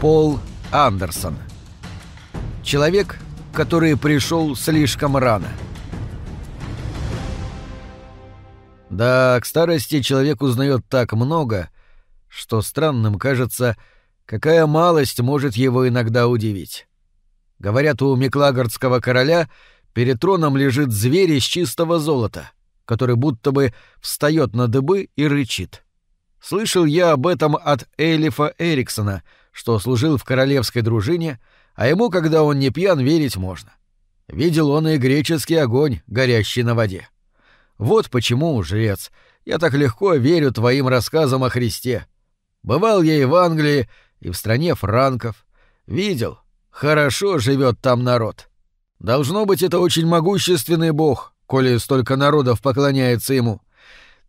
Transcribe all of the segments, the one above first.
Пол Андерсон. Человек, который пришел слишком рано. Да, к старости человек узнает так много, что странным кажется, какая малость может его иногда удивить. Говорят, у Миклагардского короля перед троном лежит зверь из чистого золота, который будто бы встает на дыбы и рычит. Слышал я об этом от Элифа Эриксона, что служил в королевской дружине, а ему, когда он не пьян, верить можно. Видел он и греческий огонь, горящий на воде. Вот почему, жрец, я так легко верю твоим рассказам о Христе. Бывал я и в Англии, и в стране франков. Видел, хорошо живет там народ. Должно быть, это очень могущественный бог, коли столько народов поклоняется ему.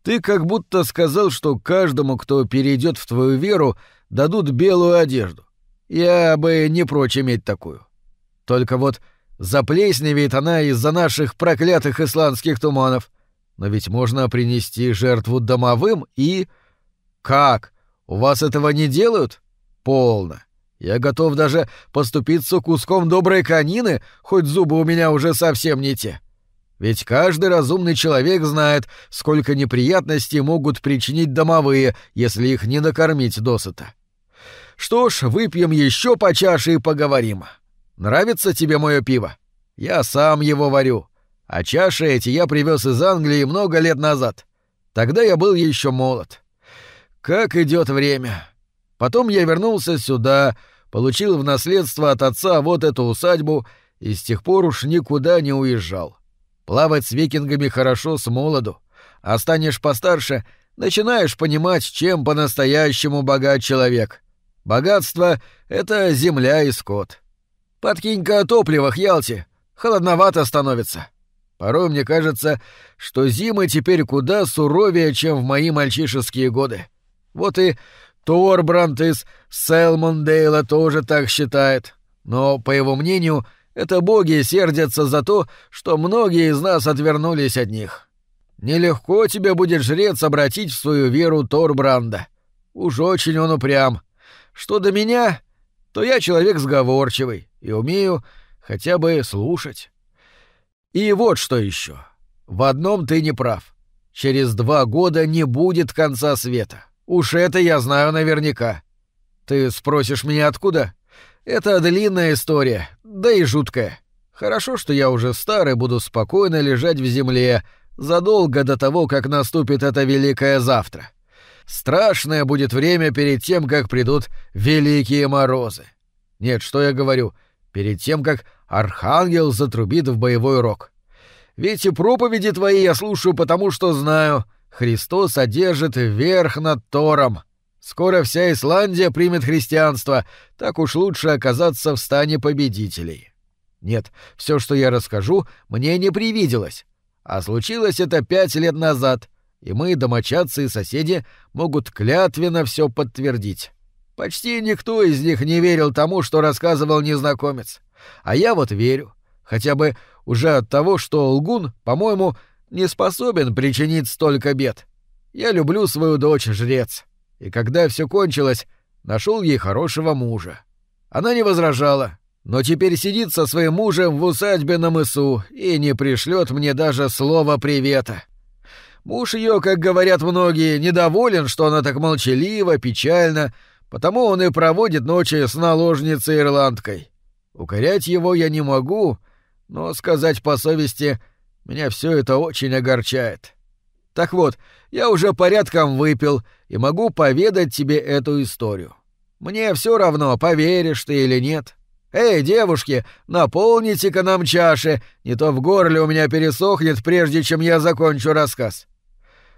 Ты как будто сказал, что каждому, кто перейдет в твою веру, дадут белую одежду. Я бы не прочь иметь такую. Только вот заплесневеет она из-за наших проклятых исландских туманов. Но ведь можно принести жертву домовым и... Как? У вас этого не делают? Полно. Я готов даже поступиться куском доброй конины, хоть зубы у меня уже совсем не те. Ведь каждый разумный человек знает, сколько неприятностей могут причинить домовые, если их не накормить досыта. Что ж, выпьем еще по чаше и поговорим. Нравится тебе мое пиво? Я сам его варю. А чаши эти я привез из Англии много лет назад. Тогда я был еще молод. Как идет время. Потом я вернулся сюда, получил в наследство от отца вот эту усадьбу и с тех пор уж никуда не уезжал. Плавать с викингами хорошо с молоду, а станешь постарше, начинаешь понимать, чем по-настоящему богат человек. Богатство — это земля и скот. Подкинь-ка топлива, Хьялти, холодновато становится. Порой мне кажется, что зимы теперь куда суровее, чем в мои мальчишеские годы. Вот и Торбрант из Селмондейла тоже так считает. Но, по его мнению, это боги сердятся за то, что многие из нас отвернулись от них. Нелегко тебе будет жрец обратить в свою веру Торбранда. Уж очень он упрям. Что до меня, то я человек сговорчивый и умею хотя бы слушать. И вот что еще. В одном ты не прав. Через два года не будет конца света. Уж это я знаю наверняка. Ты спросишь меня откуда? Это длинная история, да и жуткая. Хорошо, что я уже старый буду спокойно лежать в земле задолго до того, как наступит это великое завтра. Страшное будет время перед тем, как придут великие морозы. Нет, что я говорю, перед тем, как архангел затрубит в боевой рог. Ведь и проповеди твои я слушаю, потому что знаю, Христос одержит верх над Тором, Скоро вся Исландия примет христианство, так уж лучше оказаться в стане победителей. Нет, все, что я расскажу, мне не привиделось. А случилось это пять лет назад, и мы, домочадцы и соседи, могут клятвенно все подтвердить. Почти никто из них не верил тому, что рассказывал незнакомец. А я вот верю. Хотя бы уже от того, что лгун, по-моему, не способен причинить столько бед. Я люблю свою дочь, жрец и когда все кончилось, нашел ей хорошего мужа. Она не возражала, но теперь сидит со своим мужем в усадьбе на мысу и не пришлет мне даже слова привета. Муж ее, как говорят многие, недоволен, что она так молчалива, печальна, потому он и проводит ночи с наложницей ирландкой. Укорять его я не могу, но сказать по совести, меня все это очень огорчает. Так вот, я уже порядком выпил и могу поведать тебе эту историю. Мне все равно, поверишь ты или нет. Эй, девушки, наполните-ка нам чаши, не то в горле у меня пересохнет, прежде чем я закончу рассказ.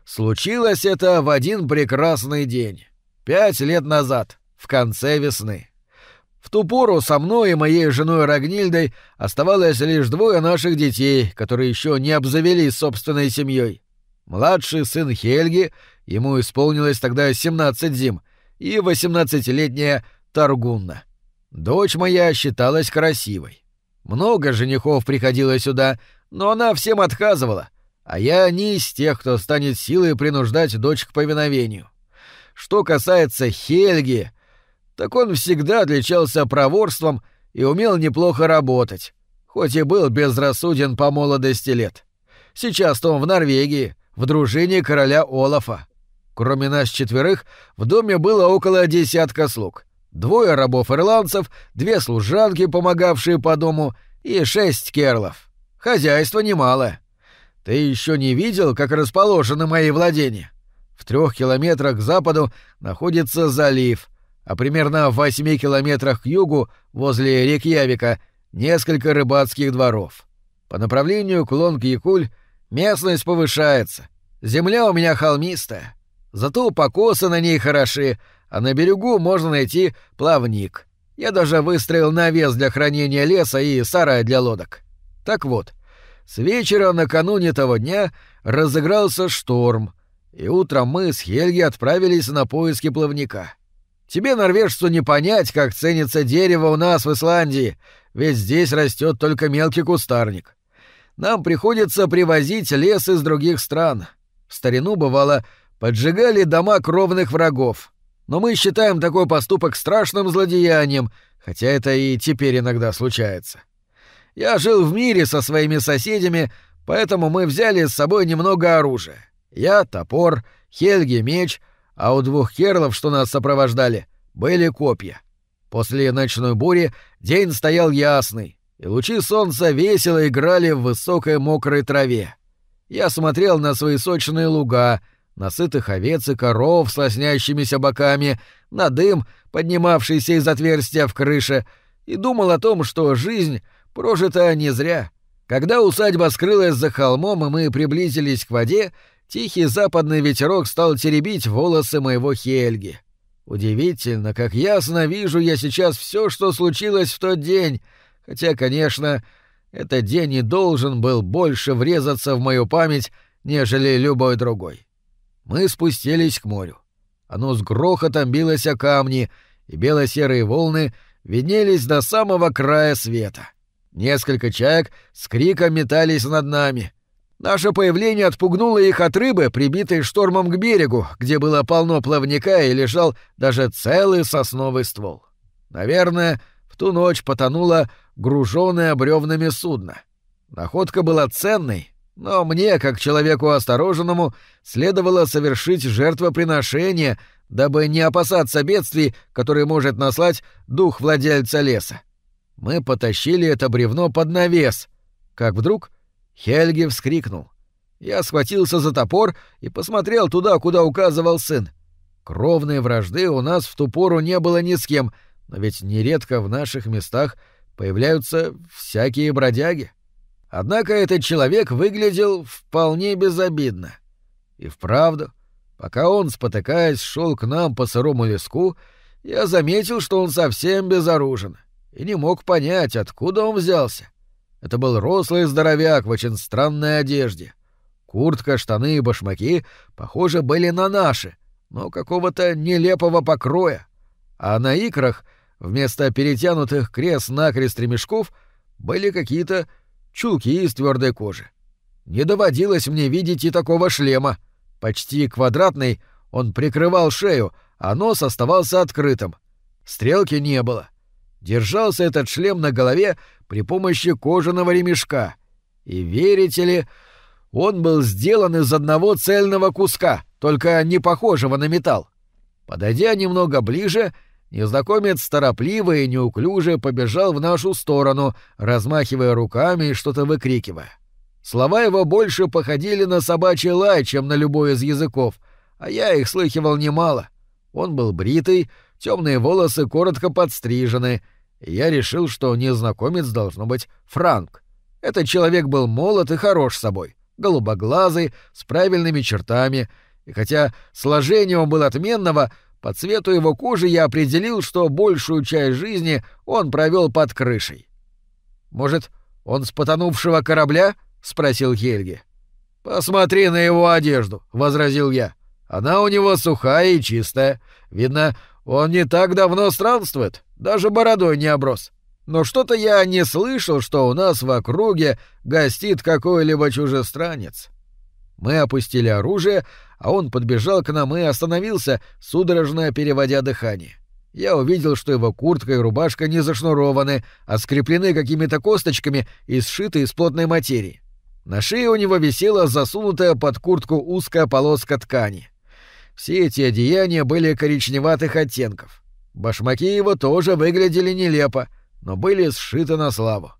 Случилось это в один прекрасный день, пять лет назад, в конце весны. В ту пору со мной и моей женой Рагнильдой оставалось лишь двое наших детей, которые еще не обзавелись собственной семьей. Младший сын Хельги, ему исполнилось тогда 17 зим, и 18-летняя Таргунна. Дочь моя считалась красивой. Много женихов приходило сюда, но она всем отказывала, а я не из тех, кто станет силой принуждать дочь к повиновению. Что касается Хельги, так он всегда отличался проворством и умел неплохо работать, хоть и был безрассуден по молодости лет. Сейчас-то он в Норвегии, в дружине короля Олафа. Кроме нас четверых, в доме было около десятка слуг. Двое рабов-ирландцев, две служанки, помогавшие по дому, и шесть керлов. Хозяйство немалое. Ты еще не видел, как расположены мои владения? В трех километрах к западу находится залив, а примерно в восьми километрах к югу, возле реки Явика, несколько рыбацких дворов. По направлению к Лонг-Якуль местность повышается. Земля у меня холмистая. Зато покосы на ней хороши, а на берегу можно найти плавник. Я даже выстроил навес для хранения леса и сарай для лодок. Так вот, с вечера накануне того дня разыгрался шторм, и утром мы с Хельги отправились на поиски плавника. Тебе, норвежцу, не понять, как ценится дерево у нас в Исландии, ведь здесь растет только мелкий кустарник. Нам приходится привозить лес из других стран. В старину, бывало, поджигали дома кровных врагов. Но мы считаем такой поступок страшным злодеянием, хотя это и теперь иногда случается. Я жил в мире со своими соседями, поэтому мы взяли с собой немного оружия. Я — топор, Хельги — меч, а у двух керлов, что нас сопровождали, были копья. После ночной бури день стоял ясный, и лучи солнца весело играли в высокой мокрой траве. Я смотрел на свои сочные луга — на сытых овец и коров с лоснящимися боками, на дым, поднимавшийся из отверстия в крыше, и думал о том, что жизнь прожита не зря. Когда усадьба скрылась за холмом, и мы приблизились к воде, тихий западный ветерок стал теребить волосы моего Хельги. Удивительно, как ясно вижу я сейчас все, что случилось в тот день, хотя, конечно, этот день и должен был больше врезаться в мою память, нежели любой другой. Мы спустились к морю. Оно с грохотом билось о камни, и бело-серые волны виднелись до самого края света. Несколько чаек с криком метались над нами. Наше появление отпугнуло их от рыбы, прибитой штормом к берегу, где было полно плавника и лежал даже целый сосновый ствол. Наверное, в ту ночь потонуло груженное бревнами судно. Находка была ценной, но мне, как человеку осторожному, следовало совершить жертвоприношение, дабы не опасаться бедствий, которые может наслать дух владельца леса. Мы потащили это бревно под навес, как вдруг Хельги вскрикнул. Я схватился за топор и посмотрел туда, куда указывал сын. Кровной вражды у нас в ту пору не было ни с кем, но ведь нередко в наших местах появляются всякие бродяги. Однако этот человек выглядел вполне безобидно. И вправду, пока он, спотыкаясь, шел к нам по сырому леску, я заметил, что он совсем безоружен, и не мог понять, откуда он взялся. Это был рослый здоровяк в очень странной одежде. Куртка, штаны и башмаки, похоже, были на наши, но какого-то нелепого покроя. А на икрах, вместо перетянутых крест-накрест ремешков, были какие-то чулки из твердой кожи. Не доводилось мне видеть и такого шлема. Почти квадратный, он прикрывал шею, а нос оставался открытым. Стрелки не было. Держался этот шлем на голове при помощи кожаного ремешка. И верите ли, он был сделан из одного цельного куска, только не похожего на металл. Подойдя немного ближе, Незнакомец торопливо и неуклюже побежал в нашу сторону, размахивая руками и что-то выкрикивая. Слова его больше походили на собачий лай, чем на любой из языков, а я их слыхивал немало. Он был бритый, темные волосы коротко подстрижены, и я решил, что незнакомец должно быть Франк. Этот человек был молод и хорош собой, голубоглазый, с правильными чертами, и хотя сложение он был отменного, по цвету его кожи я определил, что большую часть жизни он провел под крышей. «Может, он с потонувшего корабля?» — спросил Хельги. «Посмотри на его одежду», — возразил я. «Она у него сухая и чистая. Видно, он не так давно странствует, даже бородой не оброс. Но что-то я не слышал, что у нас в округе гостит какой-либо чужестранец». Мы опустили оружие, а он подбежал к нам и остановился, судорожно переводя дыхание. я увидел, что его куртка и рубашка не зашнурованы, а скреплены какими-то косточками и сшиты из плотной материи. На шее у него висела засунутая под куртку узкая полоска ткани. Все эти одеяния были коричневатых оттенков. Башмаки его тоже выглядели нелепо, но были сшиты на славу.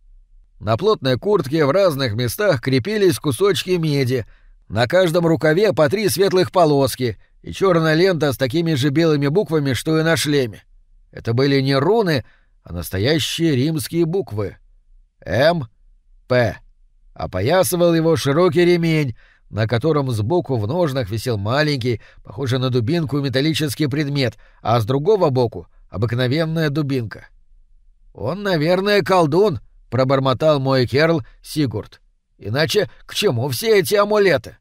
На плотной куртке в разных местах крепились кусочки меди, на каждом рукаве по три светлых полоски и черная лента с такими же белыми буквами, что и на шлеме. Это были не руны, а настоящие римские буквы. М. П. Опоясывал его широкий ремень, на котором сбоку в ножнах висел маленький, похожий на дубинку металлический предмет, а с другого боку — обыкновенная дубинка. «Он, наверное, колдун», — пробормотал мой Керл Сигурд. «Иначе к чему все эти амулеты?»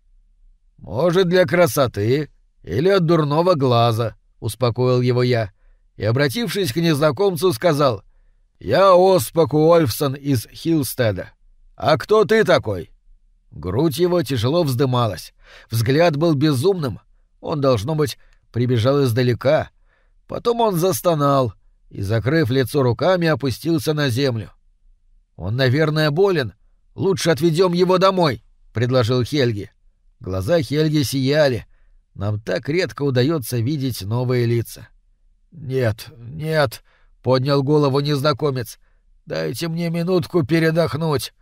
«Может, для красоты или от дурного глаза», — успокоил его я и, обратившись к незнакомцу, сказал «Я Оспак Уольфсон из Хилстеда. А кто ты такой?» Грудь его тяжело вздымалась, взгляд был безумным. Он, должно быть, прибежал издалека. Потом он застонал и, закрыв лицо руками, опустился на землю. «Он, наверное, болен. Лучше отведем его домой», — предложил Хельги. Глаза Хельги сияли. Нам так редко удается видеть новые лица. «Нет, нет», — поднял голову незнакомец. «Дайте мне минутку передохнуть».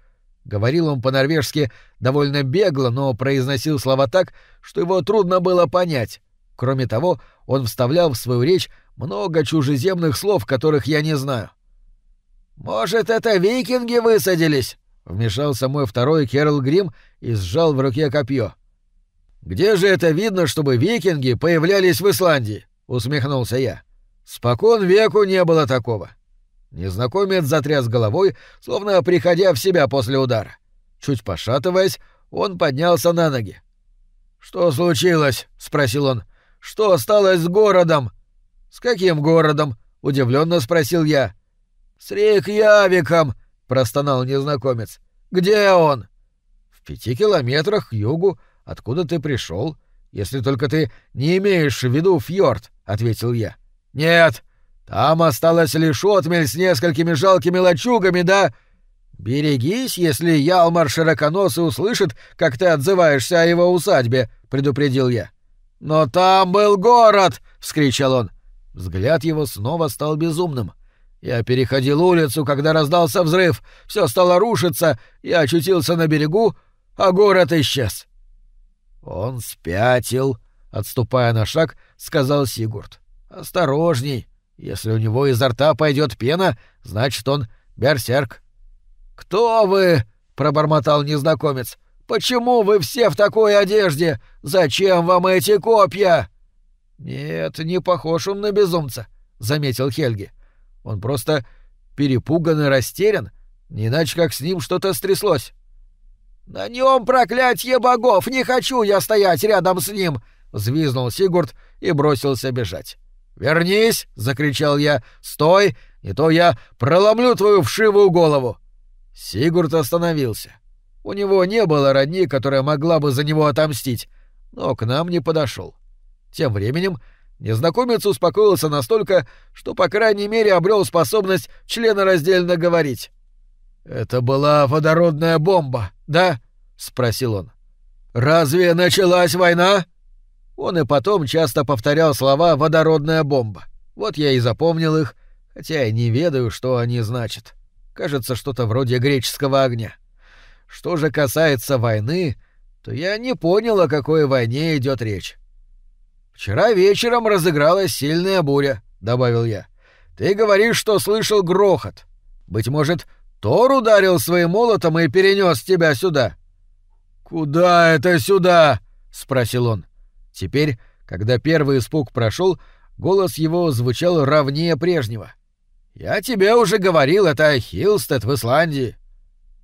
Говорил он по-норвежски довольно бегло, но произносил слова так, что его трудно было понять. Кроме того, он вставлял в свою речь много чужеземных слов, которых я не знаю. «Может, это викинги высадились?» — вмешался мой второй Керл Грим и сжал в руке копье. «Где же это видно, чтобы викинги появлялись в Исландии?» — усмехнулся я. Спокон веку не было такого. Незнакомец затряс головой, словно приходя в себя после удара. Чуть пошатываясь, он поднялся на ноги. «Что случилось?» — спросил он. «Что осталось с городом?» «С каким городом?» — удивленно спросил я. «С Рейкьявиком!» — простонал незнакомец. «Где он?» «В пяти километрах к югу, откуда ты пришел, если только ты не имеешь в виду фьорд», — ответил я. «Нет, там осталась лишь отмель с несколькими жалкими лачугами, да...» «Берегись, если Ялмар Широконосый услышит, как ты отзываешься о его усадьбе», — предупредил я. «Но там был город!» — вскричал он. Взгляд его снова стал безумным. Я переходил улицу, когда раздался взрыв. Все стало рушиться, я очутился на берегу, а город исчез. «Он спятил», — отступая на шаг, сказал Сигурд. «Осторожней. Если у него изо рта пойдет пена, значит, он берсерк». «Кто вы?» — пробормотал незнакомец. «Почему вы все в такой одежде? Зачем вам эти копья?» «Нет, не похож он на безумца», — заметил Хельги. «Он просто перепуган и растерян, не иначе как с ним что-то стряслось». «На нем проклятье богов! Не хочу я стоять рядом с ним!» — взвизнул Сигурд и бросился бежать. «Вернись!» — закричал я. «Стой! Не то я проломлю твою вшивую голову!» Сигурд остановился. У него не было родни, которая могла бы за него отомстить, но к нам не подошел. Тем временем незнакомец успокоился настолько, что, по крайней мере, обрел способность членораздельно говорить. «Это была водородная бомба, да?» — спросил он. «Разве началась война?» Он и потом часто повторял слова «водородная бомба». Вот я и запомнил их, хотя и не ведаю, что они значат. Кажется, что-то вроде греческого огня. Что же касается войны, то я не понял, о какой войне идет речь. «Вчера вечером разыгралась сильная буря», — добавил я. «Ты говоришь, что слышал грохот. Быть может, Тор ударил своим молотом и перенес тебя сюда?» «Куда это сюда?» — спросил он. Теперь, когда первый испуг прошел, голос его звучал ровнее прежнего. «Я тебе уже говорил, это Хилстед в Исландии».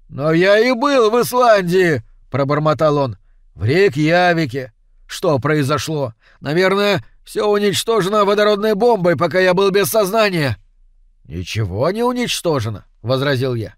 «Но я и был в Исландии!» — пробормотал он. «В Рейкьявике. Что произошло? Наверное, все уничтожено водородной бомбой, пока я был без сознания». «Ничего не уничтожено», — возразил я.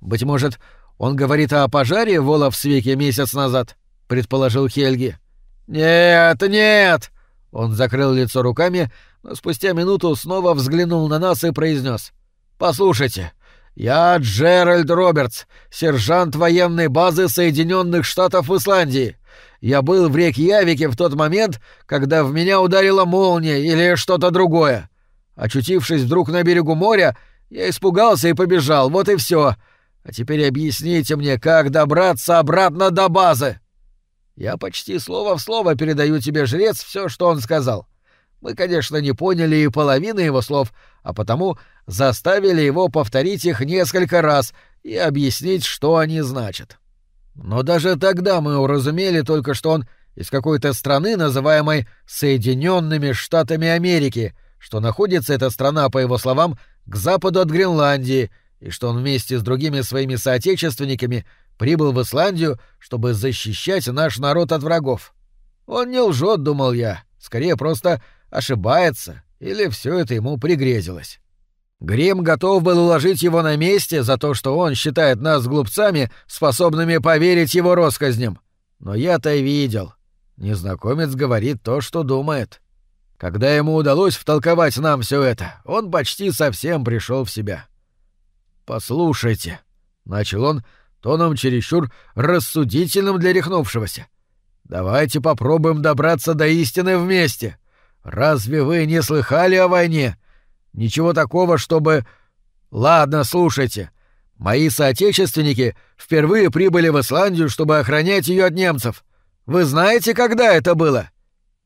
«Быть может, он говорит о пожаре в Олафсвике месяц назад?» — предположил Хельги. «Нет, нет!» Он закрыл лицо руками, но спустя минуту снова взглянул на нас и произнес: «Послушайте, я Джеральд Робертс, сержант военной базы Соединенных Штатов Исландии. Я был в Рейкьявике в тот момент, когда в меня ударила молния или что-то другое. Очутившись вдруг на берегу моря, я испугался и побежал, вот и все. А теперь объясните мне, как добраться обратно до базы. Я почти слово в слово передаю тебе, жрец, все, что он сказал. Мы, конечно, не поняли и половины его слов, а потому заставили его повторить их несколько раз и объяснить, что они значат. Но даже тогда мы уразумели только, что он из какой-то страны, называемой Соединенными Штатами Америки, что находится эта страна, по его словам, к западу от Гренландии, и что он вместе с другими своими соотечественниками прибыл в Исландию, чтобы защищать наш народ от врагов. Он не лжет, думал я, скорее просто ошибается, или все это ему пригрезилось. Грим готов был уложить его на месте за то, что он считает нас глупцами, способными поверить его россказням. Но я-то видел. Незнакомец говорит то, что думает. Когда ему удалось втолковать нам все это, он почти совсем пришел в себя. «Послушайте», — начал он, тоном чересчур рассудительным для рехнувшегося. «Давайте попробуем добраться до истины вместе. Разве вы не слыхали о войне? Ничего такого, чтобы... Ладно, слушайте. Мои соотечественники впервые прибыли в Исландию, чтобы охранять ее от немцев. Вы знаете, когда это было?»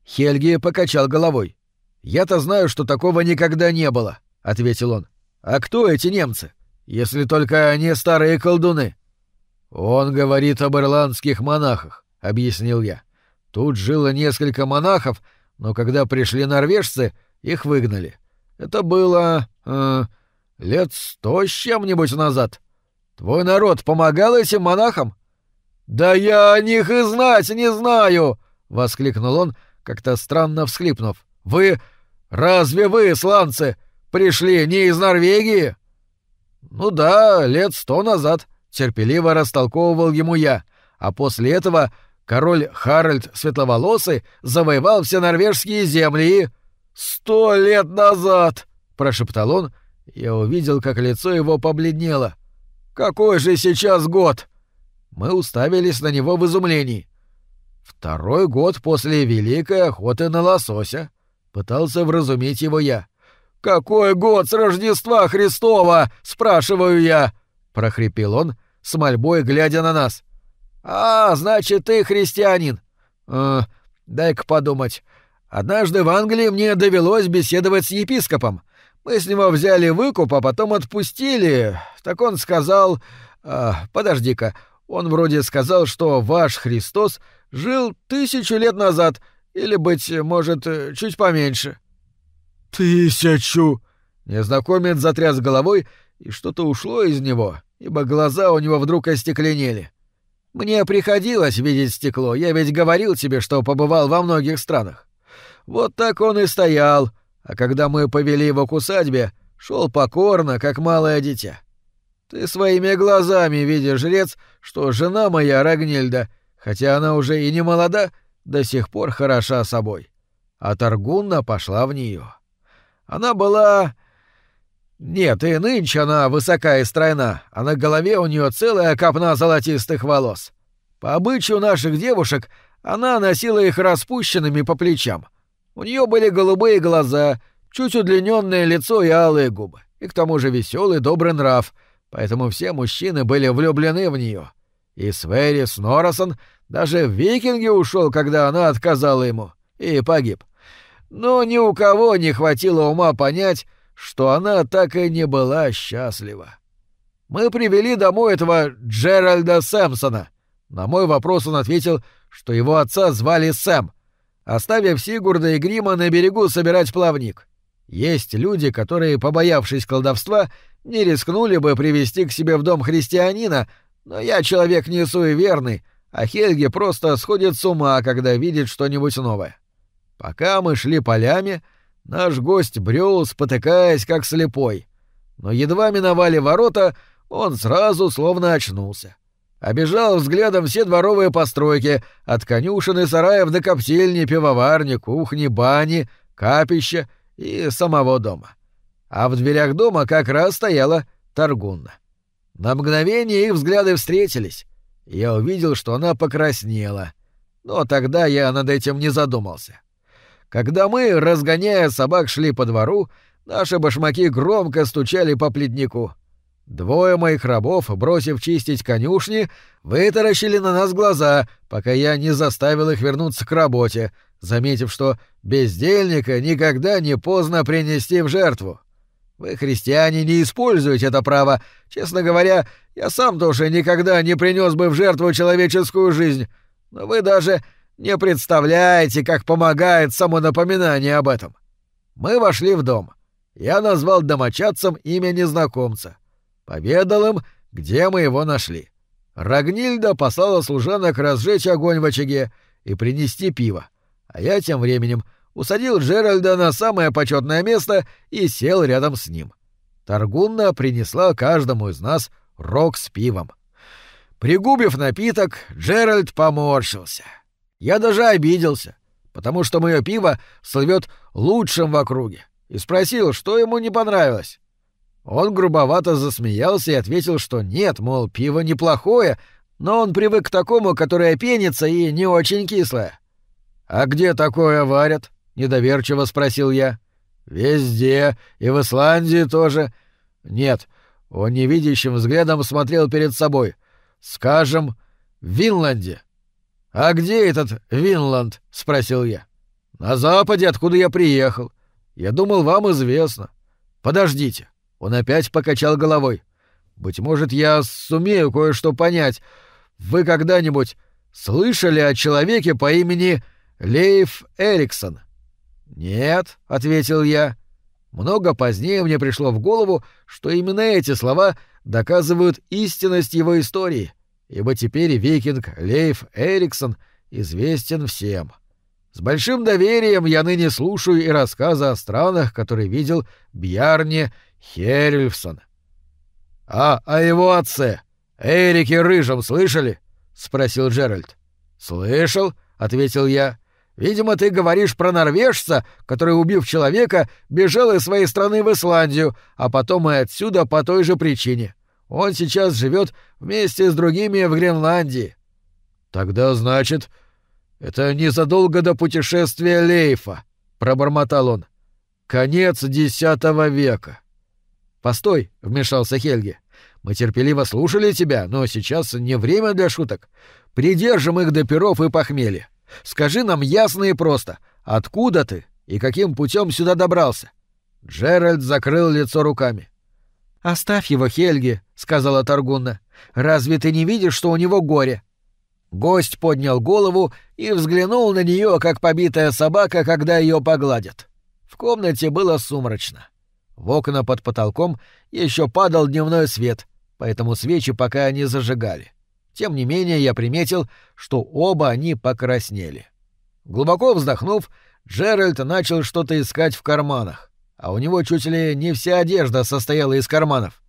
Хельги покачал головой. «Я-то знаю, что такого никогда не было», — ответил он. «А кто эти немцы? Если только они старые колдуны». «Он говорит об ирландских монахах», — объяснил я. «Тут жило несколько монахов, но когда пришли норвежцы, их выгнали. Это было... Э, лет сто с чем-нибудь назад. Твой народ помогал этим монахам? Да я о них и знать не знаю! воскликнул он, как-то странно всхлипнув. Вы... Разве вы, сланцы, пришли не из Норвегии? Ну да, лет сто назад, терпеливо растолковывал ему я, а после этого король Харальд Светловолосый завоевал все норвежские земли и... «Сто лет назад!» — прошептал он. Я увидел, как лицо его побледнело. «Какой же сейчас год?» Мы уставились на него в изумлении. «Второй год после Великой охоты на лосося», — пытался вразумить его я. «Какой год с Рождества Христова?» — спрашиваю я, — прохрипел он, с мольбой глядя на нас. «А, значит, ты христианин. Э, дай-ка подумать. Однажды в Англии мне довелось беседовать с епископом. Мы с него взяли выкуп, а потом отпустили. Так он сказал... А, подожди-ка. Он вроде сказал, что ваш Христос жил тысячу лет назад, или, быть может, чуть поменьше. «Тысячу!» Незнакомец затряс головой, и что-то ушло из него, ибо глаза у него вдруг остекленели. «Мне приходилось видеть стекло, я ведь говорил тебе, что побывал во многих странах. Вот так он и стоял, а когда мы повели его к усадьбе, шел покорно, как малое дитя. Ты своими глазами видишь, жрец, что жена моя Рагнильда, хотя она уже и не молода, до сих пор хороша собой. А Таргунна пошла в нее. Она была... Нет, и нынче она высока и стройна, а на голове у нее целая копна золотистых волос. По обычаю наших девушек она носила их распущенными по плечам — у нее были голубые глаза, чуть удлиненное лицо и алые губы, и к тому же веселый добрый нрав, поэтому все мужчины были влюблены в нее. И Сверис Норасон даже в викинге ушел, когда она отказала ему, и погиб. Но ни у кого не хватило ума понять, что она так и не была счастлива. Мы привели домой этого Джеральда Сэмпсона. На мой вопрос он ответил, что его отца звали Сэм, оставив Сигурда и Грима на берегу собирать плавник. Есть люди, которые, побоявшись колдовства, не рискнули бы привести к себе в дом христианина, но я человек не суеверный, а Хельги просто сходит с ума, когда видит что-нибудь новое. Пока мы шли полями, наш гость брел, спотыкаясь, как слепой. Но едва миновали ворота, он сразу словно очнулся. Обежал взглядом все дворовые постройки, от конюшен и сараев до коптильни, пивоварни, кухни, бани, капища и самого дома. А в дверях дома как раз стояла Таргунна. На мгновение их взгляды встретились. Я увидел, что она покраснела. Но тогда я над этим не задумался. Когда мы, разгоняя собак, шли по двору, наши башмаки громко стучали по плетнику. Двое моих рабов, бросив чистить конюшни, вытаращили на нас глаза, пока я не заставил их вернуться к работе, заметив, что бездельника никогда не поздно принести в жертву. Вы, христиане, не используете это право. Честно говоря, я сам тоже никогда не принес бы в жертву человеческую жизнь. Но вы даже не представляете, как помогает само напоминание об этом. Мы вошли в дом. Я назвал домочадцам имя незнакомца. Поведал им, где мы его нашли. Рагнильда послала служанок разжечь огонь в очаге и принести пиво. А я тем временем усадил Джеральда на самое почетное место и сел рядом с ним. Таргунна принесла каждому из нас рог с пивом. Пригубив напиток, Джеральд поморщился. Я даже обиделся, потому что мое пиво слывет лучшим в округе, и спросил, что ему не понравилось. Он грубовато засмеялся и ответил, что нет, мол, пиво неплохое, но он привык к такому, которое пенится и не очень кислое. «А где такое варят?» — недоверчиво спросил я. «Везде, и в Исландии тоже». «Нет», — он невидящим взглядом смотрел перед собой. «Скажем, в Винланде». «А где этот Винланд?» — спросил я. «На западе, откуда я приехал. Я думал, вам известно. Подождите». Он опять покачал головой. «Быть может, я сумею кое-что понять. Вы когда-нибудь слышали о человеке по имени Лейф Эриксон?» «Нет», — ответил я. Много позднее мне пришло в голову, что именно эти слова доказывают истинность его истории, ибо теперь викинг Лейф Эриксон известен всем. С большим доверием я ныне слушаю и рассказы о странах, которые видел Бьярне Херельфсон. А о его отце, Эрике Рыжем, слышали? спросил Джеральд. Слышал, ответил я. Видимо, ты говоришь про норвежца, который, убив человека, бежал из своей страны в Исландию, а потом и отсюда по той же причине. Он сейчас живет вместе с другими в Гренландии. Тогда, значит, это незадолго до путешествия Лейфа, пробормотал он. Конец десятого века. «Постой», — вмешался Хельги. «Мы терпеливо слушали тебя, но сейчас не время для шуток. Придержим их до перов и похмелья. Скажи нам ясно и просто, откуда ты и каким путем сюда добрался?» Джеральд закрыл лицо руками. «Оставь его, Хельги», — сказала Таргунна. «Разве ты не видишь, что у него горе?» Гость поднял голову и взглянул на нее, как побитая собака, когда ее погладят. В комнате было сумрачно. В окна под потолком еще падал дневной свет, поэтому свечи пока не зажигали. Тем не менее я приметил, что оба они покраснели. Глубоко вздохнув, Джеральд начал что-то искать в карманах, а у него чуть ли не вся одежда состояла из карманов.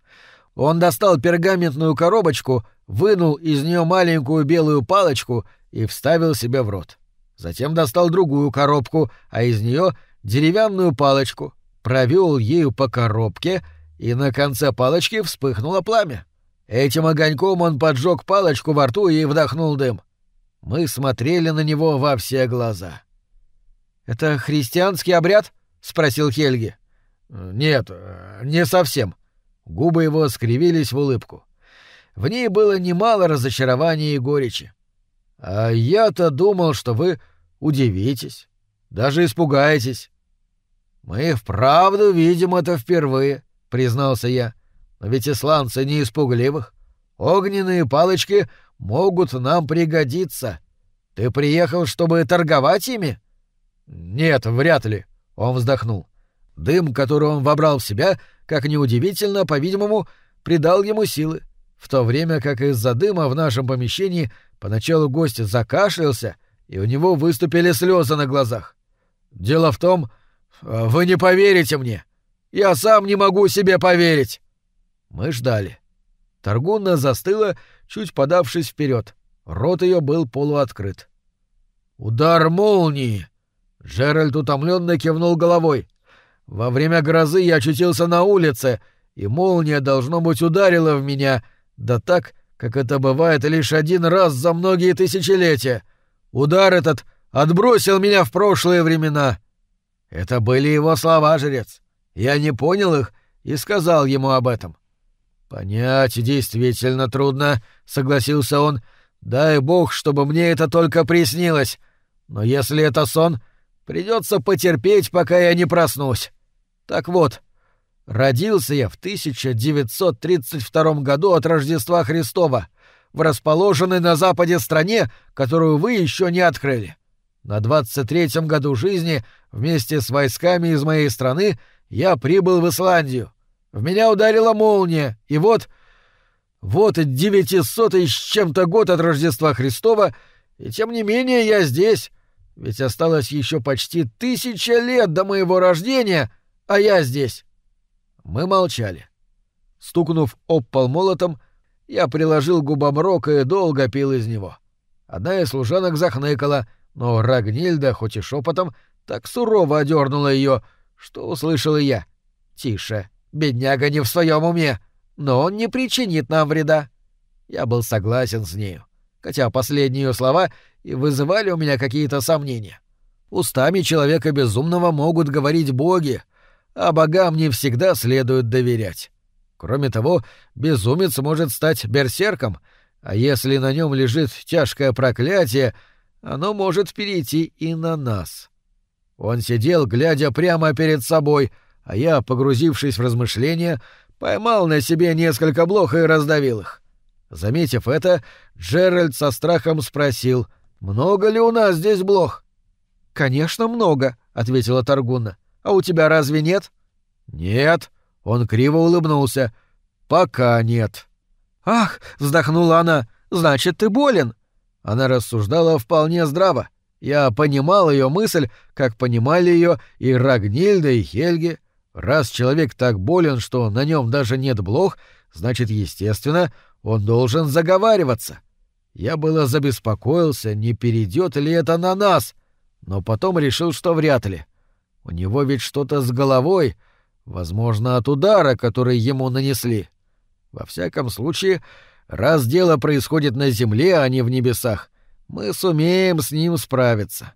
Он достал пергаментную коробочку, вынул из нее маленькую белую палочку и вставил себе в рот. Затем достал другую коробку, а из нее деревянную палочку — провел ею по коробке, и на конце палочки вспыхнуло пламя. Этим огоньком он поджег палочку во рту и вдохнул дым. Мы смотрели на него во все глаза. «Это христианский обряд?» — спросил Хельги. «Нет, не совсем». Губы его скривились в улыбку. В ней было немало разочарования и горечи. «А я-то думал, что вы удивитесь, даже испугаетесь. «Мы вправду видим это впервые», — признался я. «Но ведь исландцы не испугливых. Огненные палочки могут нам пригодиться. Ты приехал, чтобы торговать ими?» «Нет, вряд ли», — он вздохнул. Дым, который он вобрал в себя, как неудивительно, по-видимому, придал ему силы, в то время как из-за дыма в нашем помещении поначалу гость закашлялся, и у него выступили слезы на глазах. Дело в том, а «Вы не поверите мне! Я сам не могу себе поверить!» Мы ждали. Торгунна застыла, чуть подавшись вперед. Рот ее был полуоткрыт. «Удар молнии!» Джеральд утомленно кивнул головой. «Во время грозы я очутился на улице, и молния, должно быть, ударила в меня, да так, как это бывает лишь один раз за многие тысячелетия. Удар этот отбросил меня в прошлые времена». Это были его слова, жрец. Я не понял их и сказал ему об этом. «Понять действительно трудно», — согласился он. «Дай бог, чтобы мне это только приснилось. Но если это сон, придется потерпеть, пока я не проснусь. Так вот, родился я в 1932 году от Рождества Христова в расположенной на западе стране, которую вы еще не открыли. На 23-м году жизни вместе с войсками из моей страны я прибыл в Исландию. В меня ударила молния, и вот... Вот девятисотый с чем-то год от Рождества Христова, и тем не менее я здесь, ведь осталось еще почти тысяча лет до моего рождения, а я здесь. Мы молчали. Стукнув об пол молотом, я приложил губам рока и долго пил из него. Одна из служанок захныкала, но Рагнильда, хоть и шепотом, так сурово одернула ее, что услышал и я. «Тише, бедняга не в своем уме, но он не причинит нам вреда». Я был согласен с нею, хотя последние ее слова и вызывали у меня какие-то сомнения. Устами человека безумного могут говорить боги, а богам не всегда следует доверять. Кроме того, безумец может стать берсерком, а если на нем лежит тяжкое проклятие, оно может перейти и на нас. Он сидел, глядя прямо перед собой, а я, погрузившись в размышления, поймал на себе несколько блох и раздавил их. Заметив это, Джеральд со страхом спросил, «Много ли у нас здесь блох?» «Конечно, много», — ответила Таргуна. «А у тебя разве нет?» «Нет», — он криво улыбнулся. «Пока нет». «Ах!» — вздохнула она. «Значит, ты болен?» Она рассуждала вполне здраво. Я понимал ее мысль, как понимали ее и Рагнильда, и Хельги. Раз человек так болен, что на нем даже нет блох, значит, естественно, он должен заговариваться. Я было забеспокоился, не перейдет ли это на нас, но потом решил, что вряд ли. У него ведь что-то с головой, возможно, от удара, который ему нанесли. Во всяком случае, раз дело происходит на земле, а не в небесах, мы сумеем с ним справиться.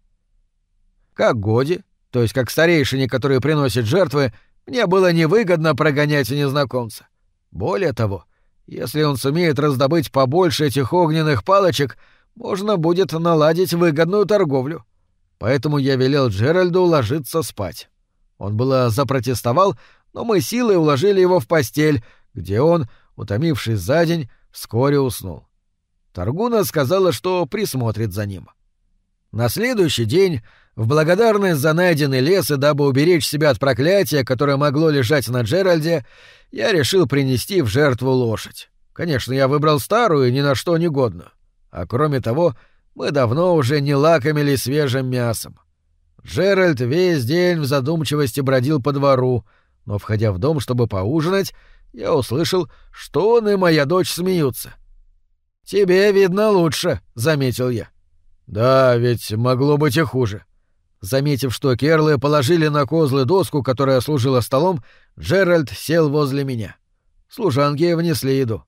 Как Годи, то есть как старейшине, который приносит жертвы, мне было невыгодно прогонять незнакомца. Более того, если он сумеет раздобыть побольше этих огненных палочек, можно будет наладить выгодную торговлю. Поэтому я велел Джеральду ложиться спать. Он было запротестовал, но мы силой уложили его в постель, где он, утомившись за день, вскоре уснул. Таргуна сказала, что присмотрит за ним. На следующий день, в благодарность за найденный лес и дабы уберечь себя от проклятия, которое могло лежать на Джеральде, я решил принести в жертву лошадь. Конечно, я выбрал старую ни на что не годную. А кроме того, мы давно уже не лакомили свежим мясом. Джеральд весь день в задумчивости бродил по двору, но, входя в дом, чтобы поужинать, я услышал, что он и моя дочь смеются — «Тебе видно лучше», — заметил я. «Да, ведь могло быть и хуже». Заметив, что керлы положили на козлы доску, которая служила столом, Джеральд сел возле меня. Служанки внесли еду.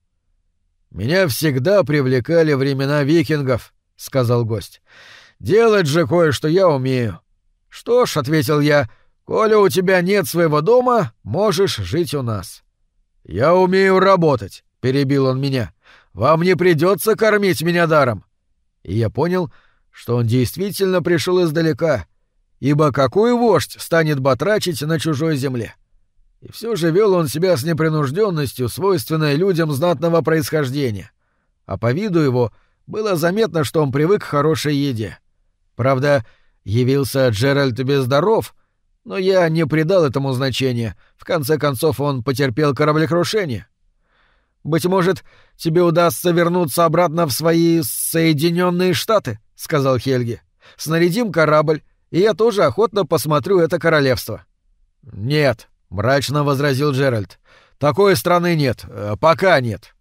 «Меня всегда привлекали времена викингов», — сказал гость. «Делать же кое-что я умею». «Что ж», — ответил я, — «коли у тебя нет своего дома, можешь жить у нас». «Я умею работать», — перебил он меня. Вам не придется кормить меня даром. И я понял, что он действительно пришел издалека, ибо какой вождь станет батрачить на чужой земле? И все же вел он себя с непринужденностью, свойственной людям знатного происхождения. А по виду его было заметно, что он привык к хорошей еде. Правда, явился Джеральд бездоров, но я не придал этому значения. В конце концов, он потерпел кораблекрушение. Быть может, тебе удастся вернуться обратно в свои Соединенные Штаты, сказал Хельги. Снарядим корабль, и я тоже охотно посмотрю это королевство. Нет, мрачно возразил Джеральд. Такой страны нет, э, пока нет.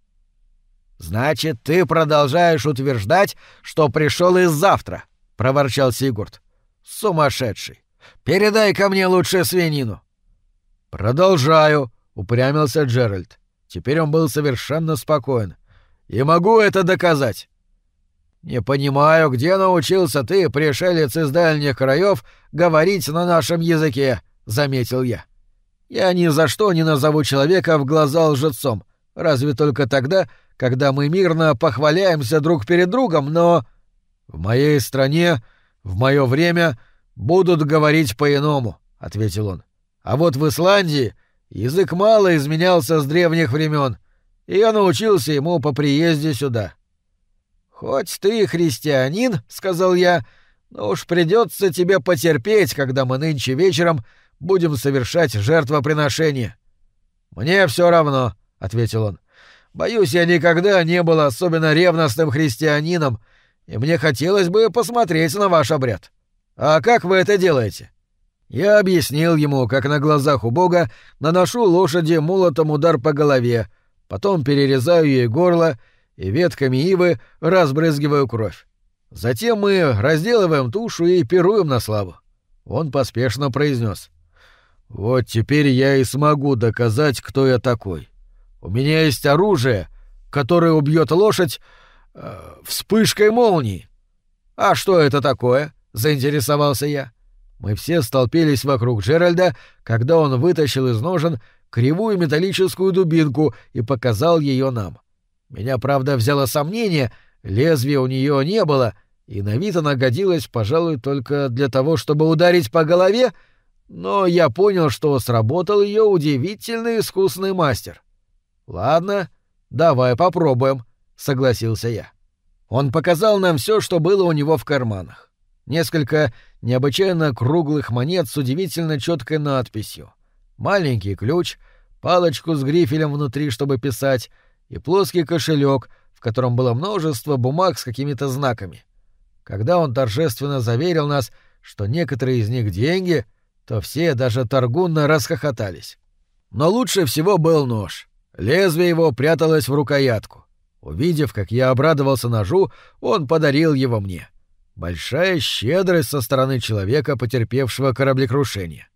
Значит, ты продолжаешь утверждать, что пришел из завтра, проворчал Сигурд. Сумасшедший. Передай ко мне лучше свинину. Продолжаю, упрямился Джеральд. Теперь он был совершенно спокоен. И могу это доказать. Не понимаю, где научился ты, пришелец из дальних краев, говорить на нашем языке, заметил я. Я ни за что не назову человека в глаза лжецом, разве только тогда, когда мы мирно похваляемся друг перед другом, но в моей стране, в мое время будут говорить по-иному, ответил он. А вот в Исландии язык мало изменялся с древних времен, и я научился ему по приезде сюда. Хоть ты христианин, сказал я, но уж придется тебе потерпеть, когда мы нынче вечером будем совершать жертвоприношение. Мне все равно, ответил он. Боюсь, я никогда не был особенно ревностным христианином, и мне хотелось бы посмотреть на ваш обряд. А как вы это делаете? Я объяснил ему, как на глазах у Бога наношу лошади молотом удар по голове, потом перерезаю ей горло и ветками ивы разбрызгиваю кровь. Затем мы разделываем тушу и пируем на славу. Он поспешно произнес: «Вот теперь я и смогу доказать, кто я такой. У меня есть оружие, которое убьет лошадь э, вспышкой молнии. А что это такое? Заинтересовался я. Мы все столпились вокруг Джеральда, когда он вытащил из ножен кривую металлическую дубинку и показал ее нам. Меня, правда, взяло сомнение, лезвия у нее не было, и на вид она годилась, пожалуй, только для того, чтобы ударить по голове, но я понял, что сработал ее удивительно искусный мастер. Ладно, давай попробуем, согласился я. Он показал нам все, что было у него в карманах. Несколько необычайно круглых монет с удивительно четкой надписью. Маленький ключ, палочку с грифелем внутри, чтобы писать, и плоский кошелек, в котором было множество бумаг с какими-то знаками. Когда он торжественно заверил нас, что некоторые из них деньги, то все, даже торгунно, расхохотались. Но лучше всего был нож. Лезвие его пряталось в рукоятку. Увидев, как я обрадовался ножу, он подарил его мне. Большая щедрость со стороны человека, потерпевшего кораблекрушение.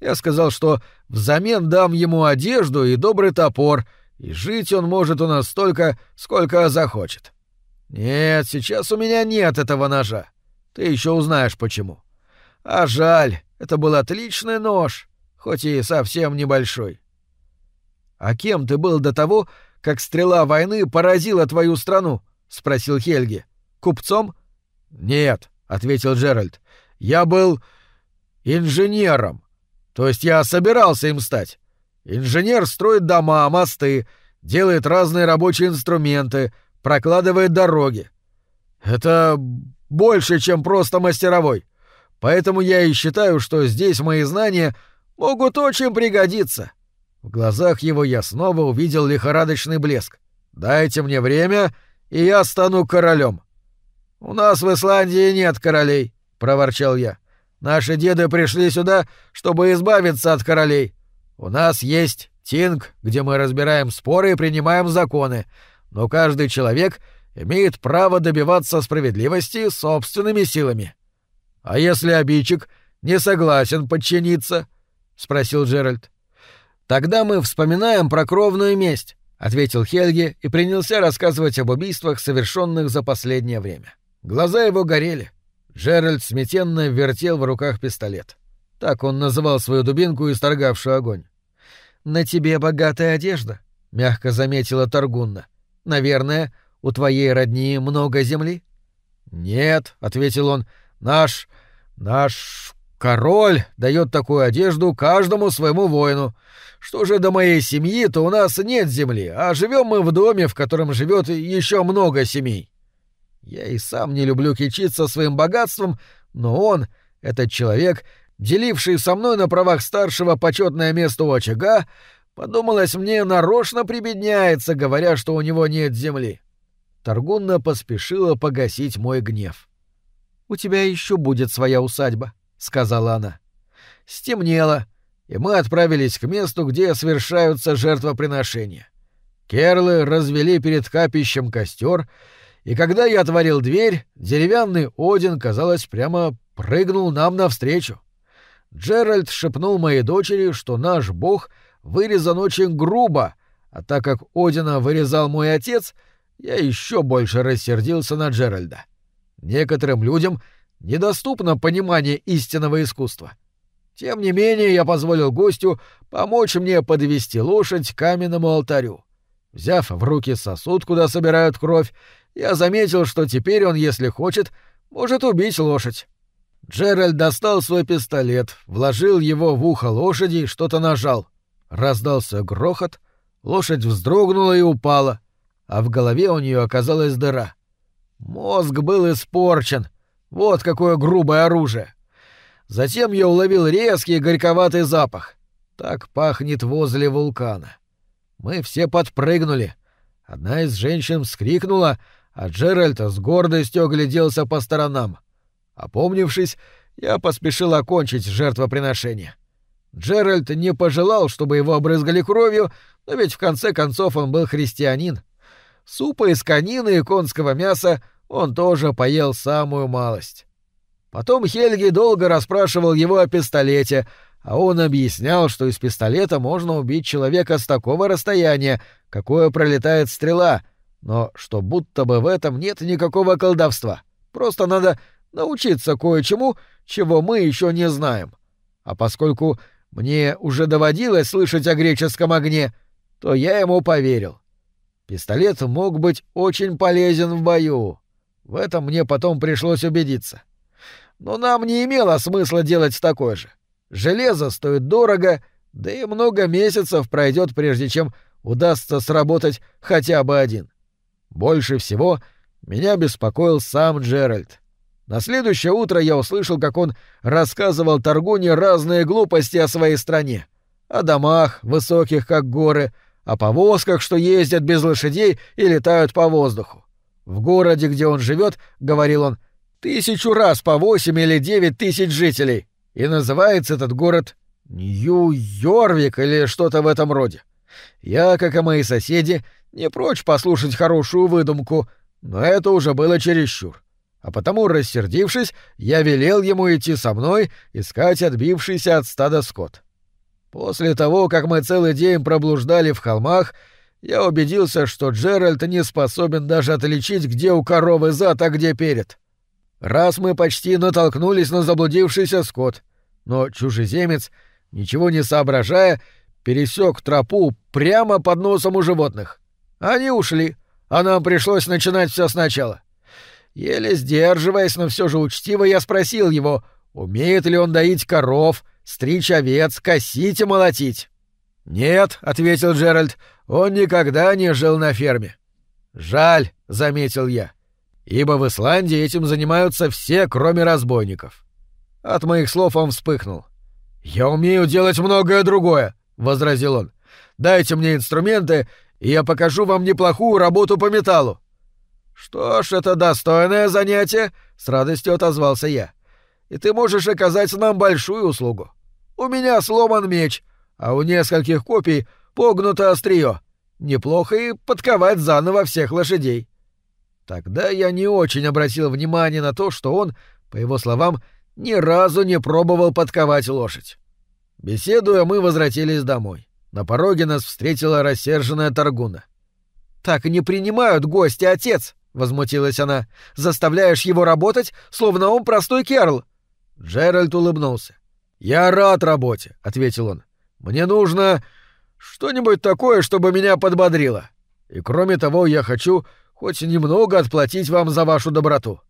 Я сказал, что взамен дам ему одежду и добрый топор, и жить он может у нас столько, сколько захочет. Нет, сейчас у меня нет этого ножа. Ты еще узнаешь почему. А жаль, это был отличный нож, хоть и совсем небольшой. «А кем ты был до того, как стрела войны поразила твою страну?» — спросил Хельги. «Купцом?» «Нет», — ответил Джеральд. «Я был инженером. То есть я собирался им стать. Инженер строит дома, мосты, делает разные рабочие инструменты, прокладывает дороги. Это больше, чем просто мастеровой. Поэтому я и считаю, что здесь мои знания могут очень пригодиться. В глазах его я снова увидел лихорадочный блеск. «Дайте мне время, и я стану королем». «У нас в Исландии нет королей», — проворчал я. «Наши деды пришли сюда, чтобы избавиться от королей. У нас есть Тинг, где мы разбираем споры и принимаем законы, но каждый человек имеет право добиваться справедливости собственными силами». «А если обидчик не согласен подчиниться?» — спросил Джеральд. Тогда мы вспоминаем про кровную месть, ответил Хельги и принялся рассказывать об убийствах, совершенных за последнее время. Глаза его горели. Джеральд смятенно вертел в руках пистолет. Так он называл свою дубинку, исторгавшую огонь. «На тебе богатая одежда», — мягко заметила Торгунна. «Наверное, у твоей родни много земли?» «Нет», — ответил он, — «наш... наш король дает такую одежду каждому своему воину. Что же до моей семьи, то у нас нет земли, а живем мы в доме, в котором живет еще много семей. Я и сам не люблю кичиться своим богатством, но он, этот человек, деливший со мной на правах старшего почетное место у очага, подумалось мне, нарочно прибедняется, говоря, что у него нет земли. Торгунна поспешила погасить мой гнев. «У тебя еще будет своя усадьба», — сказала она. Стемнело, и мы отправились к месту, где совершаются жертвоприношения. Керлы развели перед капищем костер, и когда я отворил дверь, деревянный Один, казалось, прямо прыгнул нам навстречу. Джеральд шепнул моей дочери, что наш бог вырезан очень грубо, а так как Одина вырезал мой отец, я еще больше рассердился на Джеральда. Некоторым людям недоступно понимание истинного искусства. Тем не менее, я позволил гостю помочь мне подвести лошадь к каменному алтарю. Взяв в руки сосуд, куда собирают кровь, я заметил, что теперь он, если хочет, может убить лошадь. Джеральд достал свой пистолет, вложил его в ухо лошади и что-то нажал. Раздался грохот, лошадь вздрогнула и упала, а в голове у нее оказалась дыра. Мозг был испорчен. Вот какое грубое оружие. Затем я уловил резкий горьковатый запах. Так пахнет возле вулкана. Мы все подпрыгнули. Одна из женщин вскрикнула, а Джеральд с гордостью огляделся по сторонам. Опомнившись, я поспешил окончить жертвоприношение. Джеральд не пожелал, чтобы его обрызгали кровью, но ведь в конце концов он был христианин. Супа из конины и конского мяса он тоже поел самую малость. Потом Хельги долго расспрашивал его о пистолете, а он объяснял, что из пистолета можно убить человека с такого расстояния, какое пролетает стрела, но что будто бы в этом нет никакого колдовства. Просто надо научиться кое-чему, чего мы еще не знаем. А поскольку мне уже доводилось слышать о греческом огне, то я ему поверил. Пистолет мог быть очень полезен в бою. В этом мне потом пришлось убедиться. — но нам не имело смысла делать такое же. Железо стоит дорого, да и много месяцев пройдет, прежде чем удастся сработать хотя бы один. Больше всего меня беспокоил сам Джеральд. На следующее утро я услышал, как он рассказывал Торгуне разные глупости о своей стране. О домах, высоких как горы, о повозках, что ездят без лошадей и летают по воздуху. В городе, где он живет, говорил он, Тысячу раз по восемь или девять тысяч жителей. И называется этот город Нью-Йорвик или что-то в этом роде. Я, как и мои соседи, не прочь послушать хорошую выдумку, но это уже было чересчур. А потому, рассердившись, я велел ему идти со мной искать отбившийся от стада скот. После того, как мы целый день проблуждали в холмах, я убедился, что Джеральд не способен даже отличить, где у коровы зад, а где перед. Раз мы почти натолкнулись на заблудившийся скот, но чужеземец, ничего не соображая, пересек тропу прямо под носом у животных. Они ушли, а нам пришлось начинать все сначала. Еле сдерживаясь, но все же учтиво, я спросил его, умеет ли он доить коров, стричь овец, косить и молотить. «Нет», — ответил Джеральд, — «он никогда не жил на ферме». «Жаль», — заметил я ибо в Исландии этим занимаются все, кроме разбойников. От моих слов он вспыхнул. «Я умею делать многое другое», — возразил он. «Дайте мне инструменты, и я покажу вам неплохую работу по металлу». «Что ж, это достойное занятие», — с радостью отозвался я. «И ты можешь оказать нам большую услугу. У меня сломан меч, а у нескольких копий погнуто острие. Неплохо и подковать заново всех лошадей». Тогда я не очень обратил внимание на то, что он, по его словам, ни разу не пробовал подковать лошадь. Беседуя, мы возвратились домой. На пороге нас встретила рассерженная торгуна. «Так не принимают гости, отец!» — возмутилась она. «Заставляешь его работать, словно он простой керл!» Джеральд улыбнулся. «Я рад работе», — ответил он. «Мне нужно что-нибудь такое, чтобы меня подбодрило. И кроме того, я хочу, хоть немного отплатить вам за вашу доброту.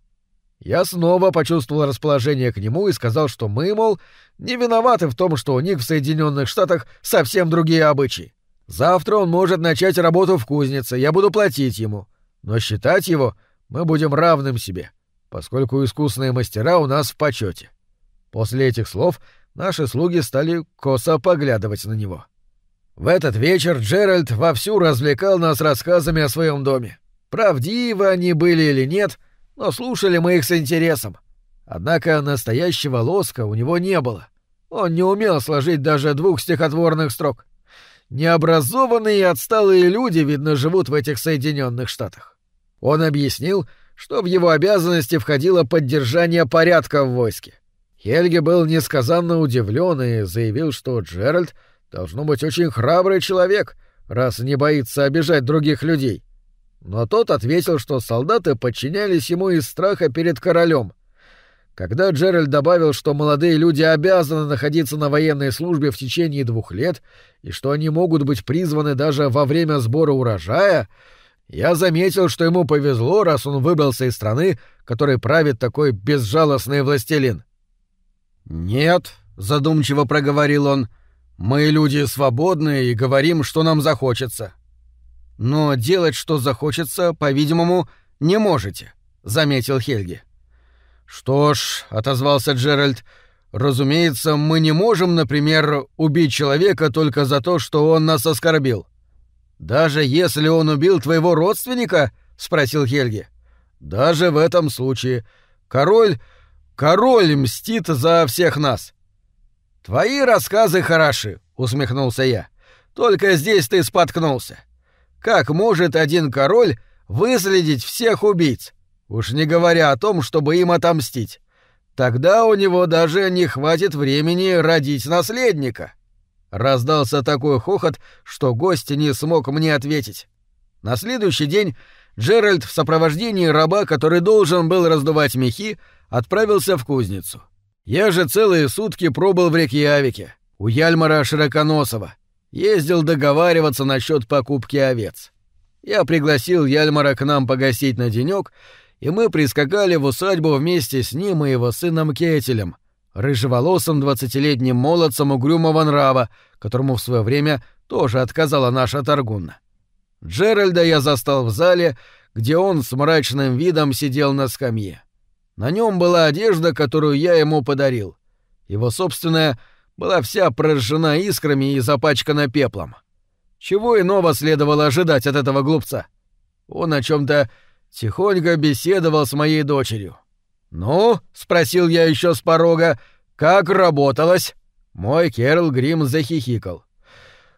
Я снова почувствовал расположение к нему и сказал, что мы, мол, не виноваты в том, что у них в Соединенных Штатах совсем другие обычаи. Завтра он может начать работу в кузнице, я буду платить ему. Но считать его мы будем равным себе, поскольку искусные мастера у нас в почете. После этих слов наши слуги стали косо поглядывать на него. В этот вечер Джеральд вовсю развлекал нас рассказами о своем доме. Правдивы они были или нет, но слушали мы их с интересом. Однако настоящего лоска у него не было. Он не умел сложить даже двух стихотворных строк. Необразованные и отсталые люди, видно, живут в этих Соединенных Штатах. Он объяснил, что в его обязанности входило поддержание порядка в войске. Хельги был несказанно удивлен и заявил, что Джеральд должно быть очень храбрый человек, раз не боится обижать других людей. Но тот ответил, что солдаты подчинялись ему из страха перед королем. Когда Джеральд добавил, что молодые люди обязаны находиться на военной службе в течение двух лет и что они могут быть призваны даже во время сбора урожая, я заметил, что ему повезло, раз он выбрался из страны, которой правит такой безжалостный властелин. «Нет», — задумчиво проговорил он, — «мы люди свободные и говорим, что нам захочется». «Но делать, что захочется, по-видимому, не можете», — заметил Хельги. «Что ж», — отозвался Джеральд, — «разумеется, мы не можем, например, убить человека только за то, что он нас оскорбил». «Даже если он убил твоего родственника?» — спросил Хельги. «Даже в этом случае. Король... Король мстит за всех нас». «Твои рассказы хороши», — усмехнулся я. «Только здесь ты споткнулся. Как может один король выследить всех убийц? Уж не говоря о том, чтобы им отомстить. Тогда у него даже не хватит времени родить наследника. Раздался такой хохот, что гость не смог мне ответить. На следующий день Джеральд в сопровождении раба, который должен был раздувать мехи, отправился в кузницу. Я же целые сутки пробыл в Рекьявике, у Яльмара Широконосова. Ездил договариваться насчет покупки овец. Я пригласил Яльмара к нам погасить на денек и мы прискакали в усадьбу вместе с ним и его сыном Кетелем, рыжеволосым двадцатилетним молодцем угрюмого нрава, которому в свое время тоже отказала наша торгунна. Джеральда я застал в зале, где он с мрачным видом сидел на скамье. На нем была одежда, которую я ему подарил. Его собственная была вся прожжена искрами и запачкана пеплом. Чего иного следовало ожидать от этого глупца? Он о чем то тихонько беседовал с моей дочерью. «Ну?» — спросил я еще с порога. «Как работалось?» Мой Керл Грим захихикал.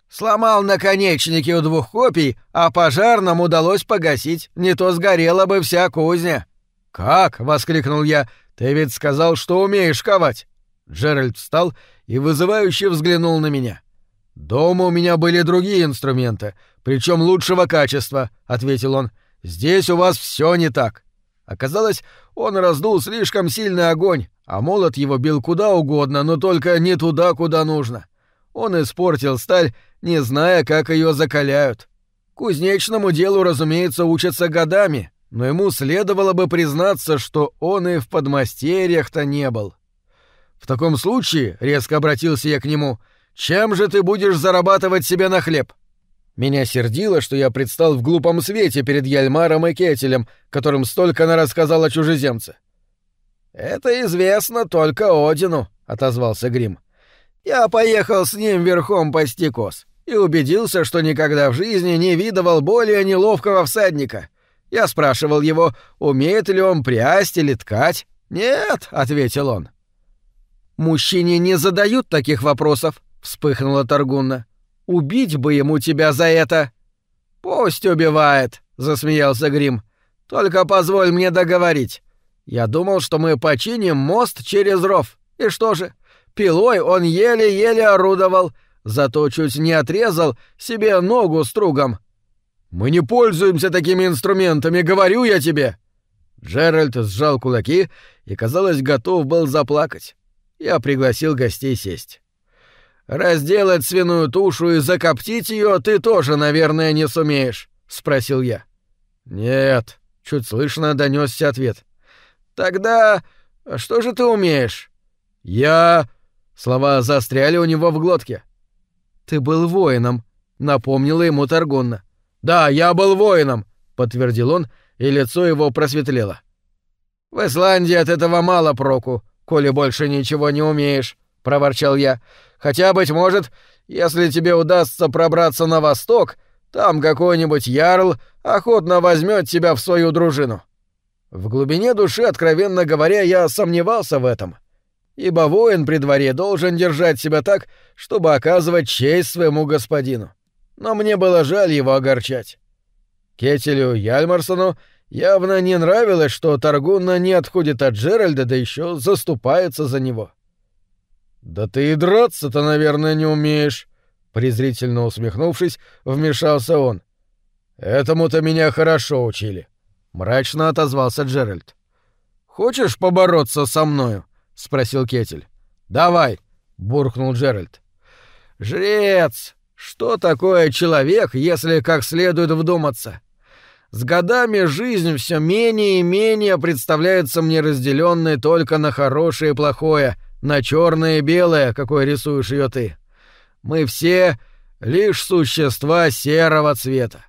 «Сломал наконечники у двух копий, а пожар нам удалось погасить, не то сгорела бы вся кузня». «Как?» — воскликнул я. «Ты ведь сказал, что умеешь ковать». Джеральд встал и вызывающе взглянул на меня. «Дома у меня были другие инструменты, причем лучшего качества», — ответил он. Здесь у вас все не так. Оказалось, он раздул слишком сильный огонь, а молот его бил куда угодно, но только не туда, куда нужно. Он испортил сталь, не зная, как ее закаляют. Кузнечному делу, разумеется, учатся годами, но ему следовало бы признаться, что он и в подмастерьях-то не был. В таком случае, резко обратился я к нему, чем же ты будешь зарабатывать себе на хлеб? Меня сердило, что я предстал в глупом свете перед Яльмаром и Кетелем, которым столько она рассказала чужеземце. «Это известно только Одину», — отозвался Грим. «Я поехал с ним верхом по стекос и убедился, что никогда в жизни не видывал более неловкого всадника. Я спрашивал его, умеет ли он прясть или ткать. «Нет», — ответил он. «Мужчине не задают таких вопросов», — вспыхнула Торгунна. Убить бы ему тебя за это!» «Пусть убивает», — засмеялся Грим. «Только позволь мне договорить. Я думал, что мы починим мост через ров. И что же? Пилой он еле-еле орудовал, зато чуть не отрезал себе ногу стругом. Мы не пользуемся такими инструментами, говорю я тебе!» Джеральд сжал кулаки и, казалось, готов был заплакать. Я пригласил гостей сесть. Разделать свиную тушу и закоптить ее ты тоже, наверное, не сумеешь, спросил я. Нет, чуть слышно донесся ответ. Тогда что же ты умеешь? Я Слова застряли у него в глотке. Ты был воином, напомнила ему Таргонна. Да, я был воином, подтвердил он, и лицо его просветлело. В Исландии от этого мало проку, коли больше ничего не умеешь, проворчал я. Хотя, быть может, если тебе удастся пробраться на восток, там какой-нибудь ярл охотно возьмет тебя в свою дружину. В глубине души, откровенно говоря, я сомневался в этом. Ибо воин при дворе должен держать себя так, чтобы оказывать честь своему господину. но мне было жаль его огорчать. Кетелю Яльмарсону явно не нравилось, что Таргунна не отходит от Джеральда, да еще заступается за него. «Да ты и драться-то, наверное, не умеешь», — презрительно усмехнувшись, вмешался он. «Этому-то меня хорошо учили», — мрачно отозвался Джеральд. «Хочешь побороться со мною?» — спросил Кетель. «Давай», — буркнул Джеральд. «Жрец! Что такое человек, если как следует вдуматься? С годами жизнь все менее и менее представляется мне разделенной только на хорошее и плохое, на черное и белое, какое рисуешь ее ты. Мы все лишь существа серого цвета.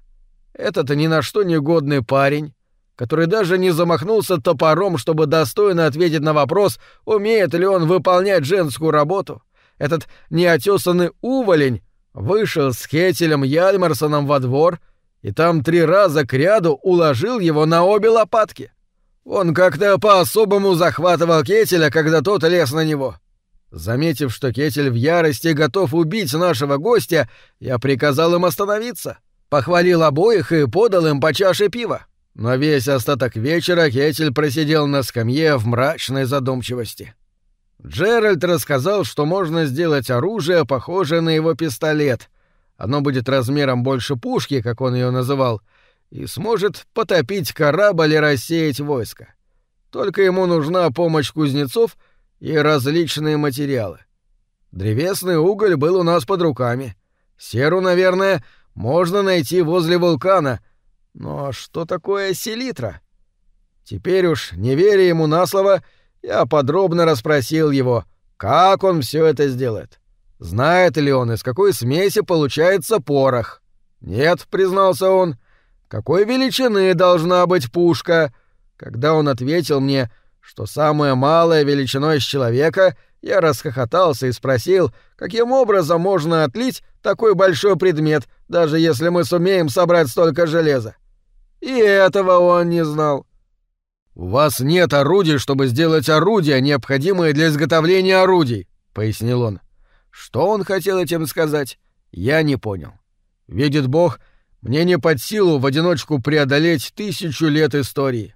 Этот ни на что не годный парень, который даже не замахнулся топором, чтобы достойно ответить на вопрос, умеет ли он выполнять женскую работу. Этот неотесанный уволень вышел с Хетелем Яльмарсоном во двор и там три раза кряду уложил его на обе лопатки. Он как-то по-особому захватывал Кетеля, когда тот лез на него. Заметив, что Кетель в ярости готов убить нашего гостя, я приказал им остановиться, похвалил обоих и подал им по чаше пива. Но весь остаток вечера Кетель просидел на скамье в мрачной задумчивости. Джеральд рассказал, что можно сделать оружие, похожее на его пистолет. Оно будет размером больше пушки, как он ее называл, и сможет потопить корабль и рассеять войско. Только ему нужна помощь кузнецов и различные материалы. Древесный уголь был у нас под руками. Серу, наверное, можно найти возле вулкана — но что такое селитра? Теперь уж, не веря ему на слово, я подробно расспросил его, как он все это сделает. Знает ли он, из какой смеси получается порох? Нет, признался он. Какой величины должна быть пушка? Когда он ответил мне, что самое малое величиной с человека, я расхохотался и спросил, каким образом можно отлить такой большой предмет, даже если мы сумеем собрать столько железа. И этого он не знал. «У вас нет орудий, чтобы сделать орудия, необходимые для изготовления орудий», — пояснил он. Что он хотел этим сказать, я не понял. Видит Бог, мне не под силу в одиночку преодолеть тысячу лет истории.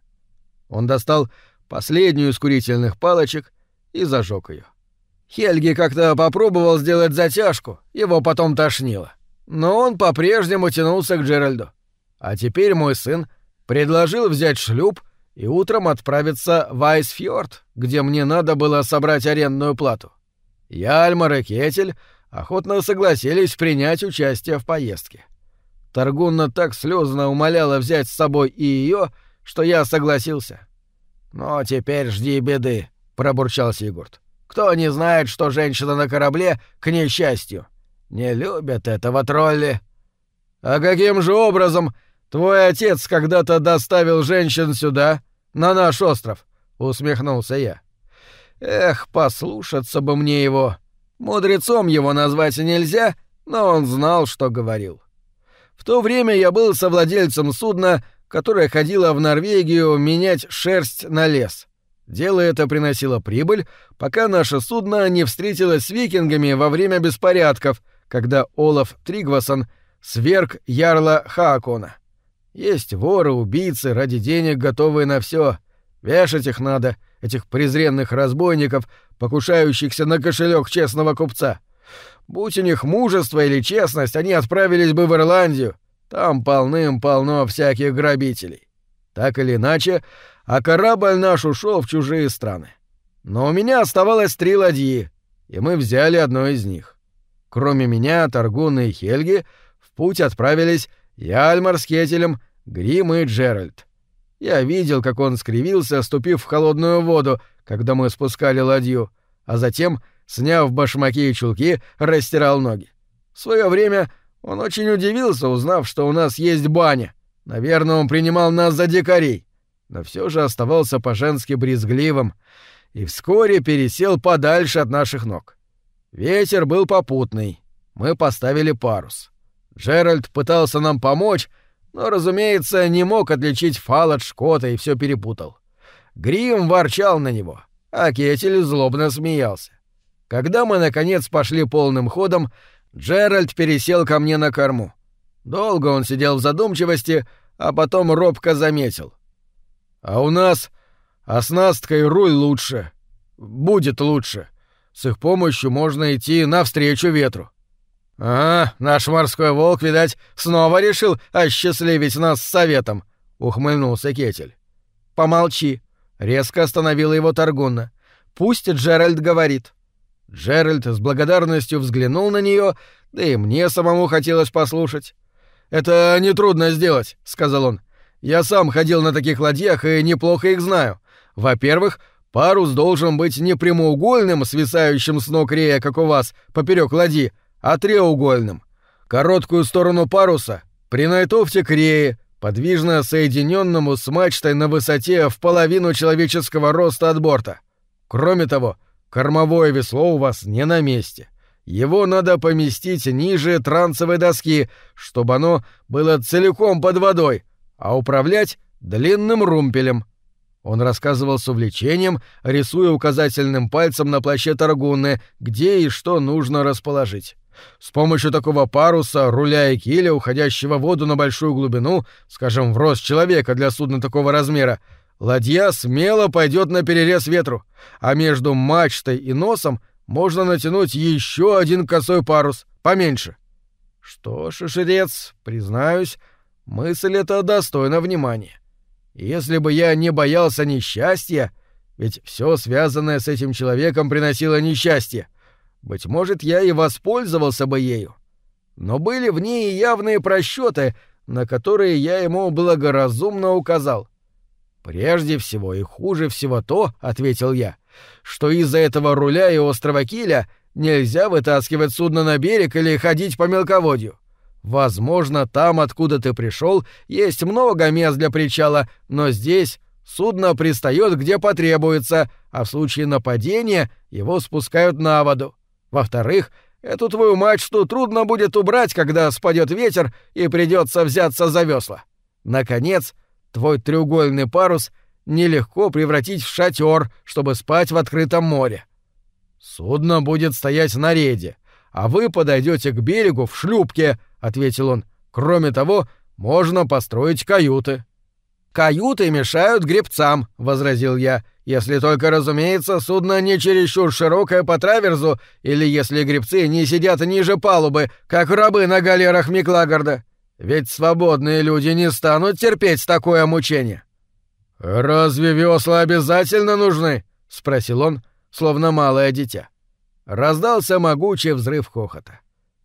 Он достал последнюю из курительных палочек и зажег ее. Хельги как-то попробовал сделать затяжку, его потом тошнило. Но он по-прежнему тянулся к Джеральду. А теперь мой сын предложил взять шлюп и утром отправиться в Айсфьорд, где мне надо было собрать арендную плату. Я, Альмар и Кетель охотно согласились принять участие в поездке. Торгунна так слезно умоляла взять с собой и ее, что я согласился. «Но теперь жди беды», — пробурчал Сигурд. «Кто не знает, что женщина на корабле к несчастью? Не любят этого тролли». «А каким же образом Твой отец когда-то доставил женщин сюда, на наш остров, усмехнулся я. Эх, послушаться бы мне его. Мудрецом его назвать нельзя, но он знал, что говорил. В то время я был совладельцем судна, которое ходило в Норвегию менять шерсть на лес. Дело это приносило прибыль, пока наше судно не встретилось с викингами во время беспорядков, когда Олаф Тригвасон сверг ярла Хаакона. Есть воры, убийцы, ради денег готовые на все. Вешать их надо, этих презренных разбойников, покушающихся на кошелек честного купца. Будь у них мужество или честность, они отправились бы в Ирландию. Там полным-полно всяких грабителей. Так или иначе, а корабль наш ушел в чужие страны. Но у меня оставалось три ладьи, и мы взяли одну из них. Кроме меня, Таргуна и Хельги в путь отправились Яльмар с Кетелем, Грим и Джеральд. Я видел, как он скривился, ступив в холодную воду, когда мы спускали ладью, а затем, сняв башмаки и чулки, растирал ноги. В свое время он очень удивился, узнав, что у нас есть баня. Наверное, он принимал нас за дикарей, но все же оставался по-женски брезгливым и вскоре пересел подальше от наших ног. Ветер был попутный. Мы поставили парус. Джеральд пытался нам помочь, но, разумеется, не мог отличить фал от шкота и все перепутал. Грим ворчал на него, а Кетель злобно смеялся. Когда мы, наконец, пошли полным ходом, Джеральд пересел ко мне на корму. Долго он сидел в задумчивости, а потом робко заметил. «А у нас оснасткой руль лучше. Будет лучше. С их помощью можно идти навстречу ветру». «А, наш морской волк, видать, снова решил осчастливить нас советом», — ухмыльнулся Кетель. «Помолчи», — резко остановила его Таргунна. «Пусть Джеральд говорит». Джеральд с благодарностью взглянул на нее, да и мне самому хотелось послушать. «Это нетрудно сделать», — сказал он. «Я сам ходил на таких ладьях и неплохо их знаю. Во-первых, парус должен быть не прямоугольным, свисающим с ног рея, как у вас, поперек ладьи, а треугольным. Короткую сторону паруса принайтовьте к рее, подвижно соединенному с мачтой на высоте в половину человеческого роста от борта. Кроме того, кормовое весло у вас не на месте. Его надо поместить ниже трансовой доски, чтобы оно было целиком под водой, а управлять длинным румпелем. Он рассказывал с увлечением, рисуя указательным пальцем на плаще Таргуны, где и что нужно расположить. С помощью такого паруса, руля и киля, уходящего в воду на большую глубину, скажем, в рост человека для судна такого размера, ладья смело пойдет на перерез ветру, а между мачтой и носом можно натянуть еще один косой парус, поменьше. Что ж, шерец, признаюсь, мысль эта достойна внимания. Если бы я не боялся несчастья, ведь все связанное с этим человеком приносило несчастье, быть может, я и воспользовался бы ею. Но были в ней явные просчеты, на которые я ему благоразумно указал. «Прежде всего и хуже всего то, — ответил я, — что из-за этого руля и острова Киля нельзя вытаскивать судно на берег или ходить по мелководью. Возможно, там, откуда ты пришел, есть много мест для причала, но здесь судно пристает где потребуется, а в случае нападения его спускают на воду. Во-вторых, эту твою мачту трудно будет убрать, когда спадет ветер и придется взяться за весла. Наконец, твой треугольный парус нелегко превратить в шатер, чтобы спать в открытом море. Судно будет стоять на рейде, а вы подойдете к берегу в шлюпке, ответил он. Кроме того, можно построить каюты. Каюты мешают гребцам, возразил я. Если только, разумеется, судно не чересчур широкое по траверзу, или если гребцы не сидят ниже палубы, как рабы на галерах Миклагарда. Ведь свободные люди не станут терпеть такое мучение. «Разве весла обязательно нужны?» — спросил он, словно малое дитя. Раздался могучий взрыв хохота.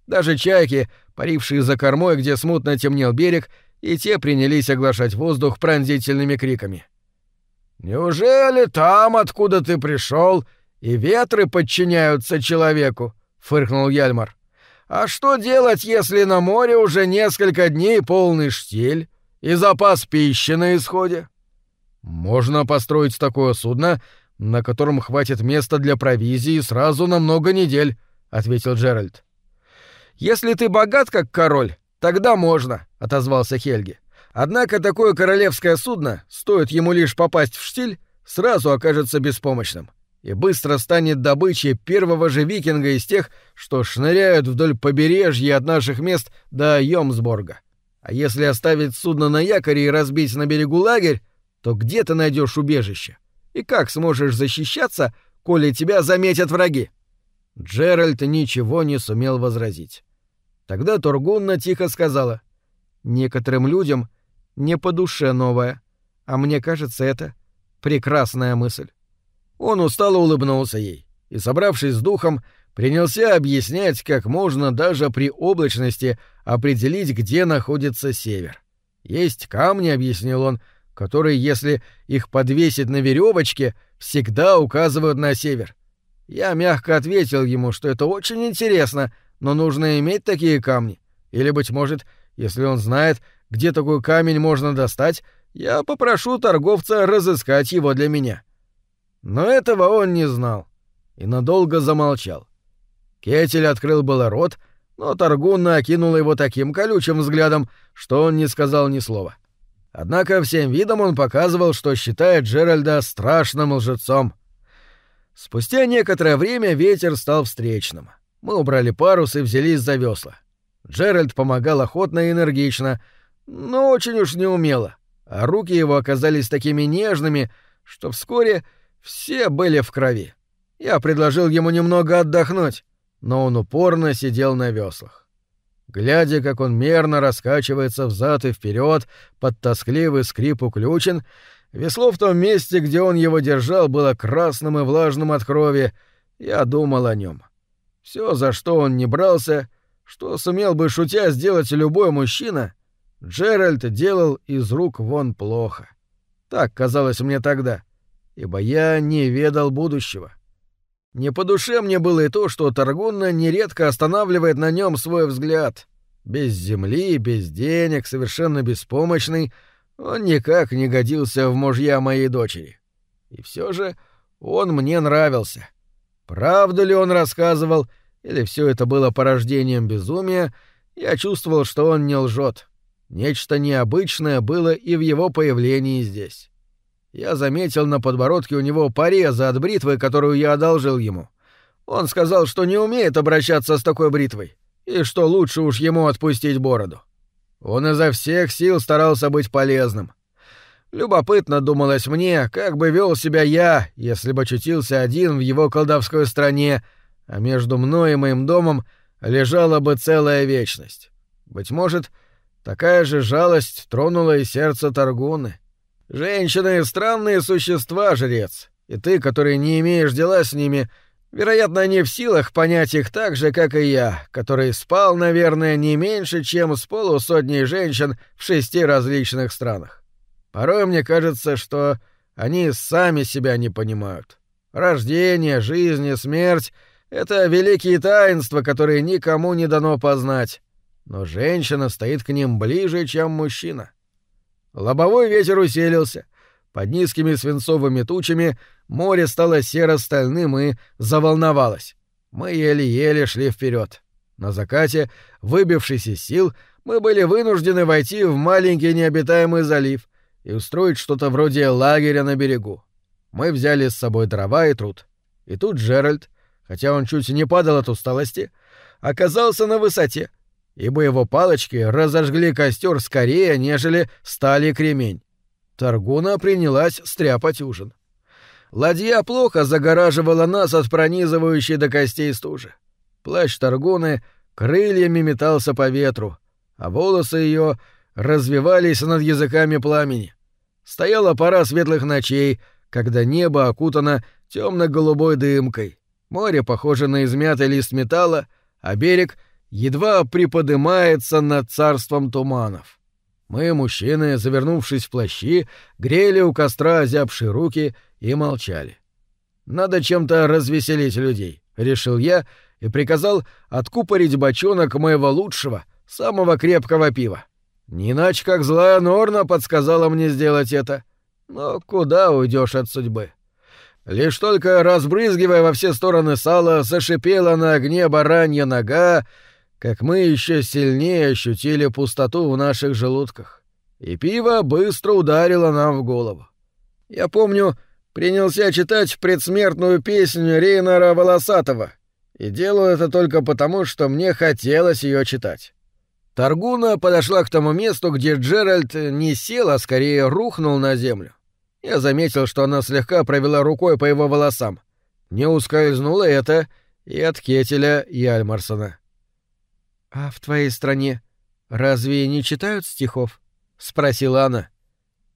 Даже чайки, парившие за кормой, где смутно темнел берег, и те принялись оглашать воздух пронзительными криками. — «Неужели там, откуда ты пришел, и ветры подчиняются человеку?» — фыркнул Яльмар. «А что делать, если на море уже несколько дней полный штиль и запас пищи на исходе?» «Можно построить такое судно, на котором хватит места для провизии сразу на много недель», — ответил Джеральд. «Если ты богат, как король, тогда можно», — отозвался Хельги. Однако такое королевское судно, стоит ему лишь попасть в штиль, сразу окажется беспомощным и быстро станет добычей первого же викинга из тех, что шныряют вдоль побережья от наших мест до Йомсборга. А если оставить судно на якоре и разбить на берегу лагерь, то где ты найдешь убежище? И как сможешь защищаться, коли тебя заметят враги? Джеральд ничего не сумел возразить. Тогда Тургунна тихо сказала: "Некоторым людям не по душе новая, а мне кажется, это прекрасная мысль. Он устало улыбнулся ей и, собравшись с духом, принялся объяснять, как можно даже при облачности определить, где находится север. Есть камни, объяснил он, которые, если их подвесить на веревочке, всегда указывают на север. Я мягко ответил ему, что это очень интересно, но нужно иметь такие камни. Или, быть может, если он знает, где такой камень можно достать, я попрошу торговца разыскать его для меня. Но этого он не знал и надолго замолчал. Кетель открыл было рот, но Торгунна окинула его таким колючим взглядом, что он не сказал ни слова. Однако всем видом он показывал, что считает Джеральда страшным лжецом. Спустя некоторое время ветер стал встречным. Мы убрали парус и взялись за весла. Джеральд помогал охотно и энергично, но очень уж неумело, а руки его оказались такими нежными, что вскоре все были в крови. Я предложил ему немного отдохнуть, но он упорно сидел на веслах. Глядя, как он мерно раскачивается взад и вперед под тоскливый скрип уключен, весло в том месте, где он его держал, было красным и влажным от крови, я думал о нем. Все, за что он не брался, что сумел бы шутя сделать любой мужчина, Джеральд делал из рук вон плохо. Так казалось мне тогда, ибо я не ведал будущего. Не по душе мне было и то, что Таргунна нередко останавливает на нем свой взгляд. Без земли, без денег, совершенно беспомощный, он никак не годился в мужья моей дочери. И все же он мне нравился. Правду ли он рассказывал, или все это было порождением безумия, я чувствовал, что он не лжет. Нечто необычное было и в его появлении здесь. Я заметил на подбородке у него порезы от бритвы, которую я одолжил ему. Он сказал, что не умеет обращаться с такой бритвой, и что лучше уж ему отпустить бороду. Он изо всех сил старался быть полезным. Любопытно думалось мне, как бы вел себя я, если бы очутился один в его колдовской стране, а между мной и моим домом лежала бы целая вечность. Быть может, такая же жалость тронула и сердце Таргуны. Женщины — странные существа, жрец, и ты, который не имеешь дела с ними, вероятно, не в силах понять их так же, как и я, который спал, наверное, не меньше, чем с полусотней женщин в шести различных странах. Порой мне кажется, что они сами себя не понимают. Рождение, жизнь и смерть — это великие таинства, которые никому не дано познать. Но женщина стоит к ним ближе, чем мужчина. Лобовой ветер усилился. Под низкими свинцовыми тучами море стало серо-стальным и заволновалось. Мы еле-еле шли вперед. На закате, выбившись из сил, мы были вынуждены войти в маленький необитаемый залив, и устроить что-то вроде лагеря на берегу. Мы взяли с собой дрова и труд. И тут Джеральд, хотя он чуть не падал от усталости, оказался на высоте, ибо его палочки разожгли костер скорее, нежели стали кремень. Таргуна принялась стряпать ужин. Ладья плохо загораживала нас от пронизывающей до костей стужи. Плащ Таргуны крыльями метался по ветру, а волосы ее развивались над языками пламени. Стояла пора светлых ночей, когда небо окутано темно-голубой дымкой, море похоже на измятый лист металла, а берег едва приподымается над царством туманов. Мы, мужчины, завернувшись в плащи, грели у костра озябшие руки и молчали. «Надо чем-то развеселить людей», — решил я и приказал откупорить бочонок моего лучшего, самого крепкого пива. Не иначе как злая Норна подсказала мне сделать это. Но куда уйдешь от судьбы? Лишь только разбрызгивая во все стороны сало, зашипела на огне баранья нога, как мы еще сильнее ощутили пустоту в наших желудках. И пиво быстро ударило нам в голову. Я помню, принялся читать предсмертную песню Рейнара Волосатого, и делал это только потому, что мне хотелось ее читать. Таргуна подошла к тому месту, где Джеральд не сел, а скорее рухнул на землю. Я заметил, что она слегка провела рукой по его волосам. Не ускользнуло это и от Кетеля Яльмарсона. «А в твоей стране разве не читают стихов?» — спросила она.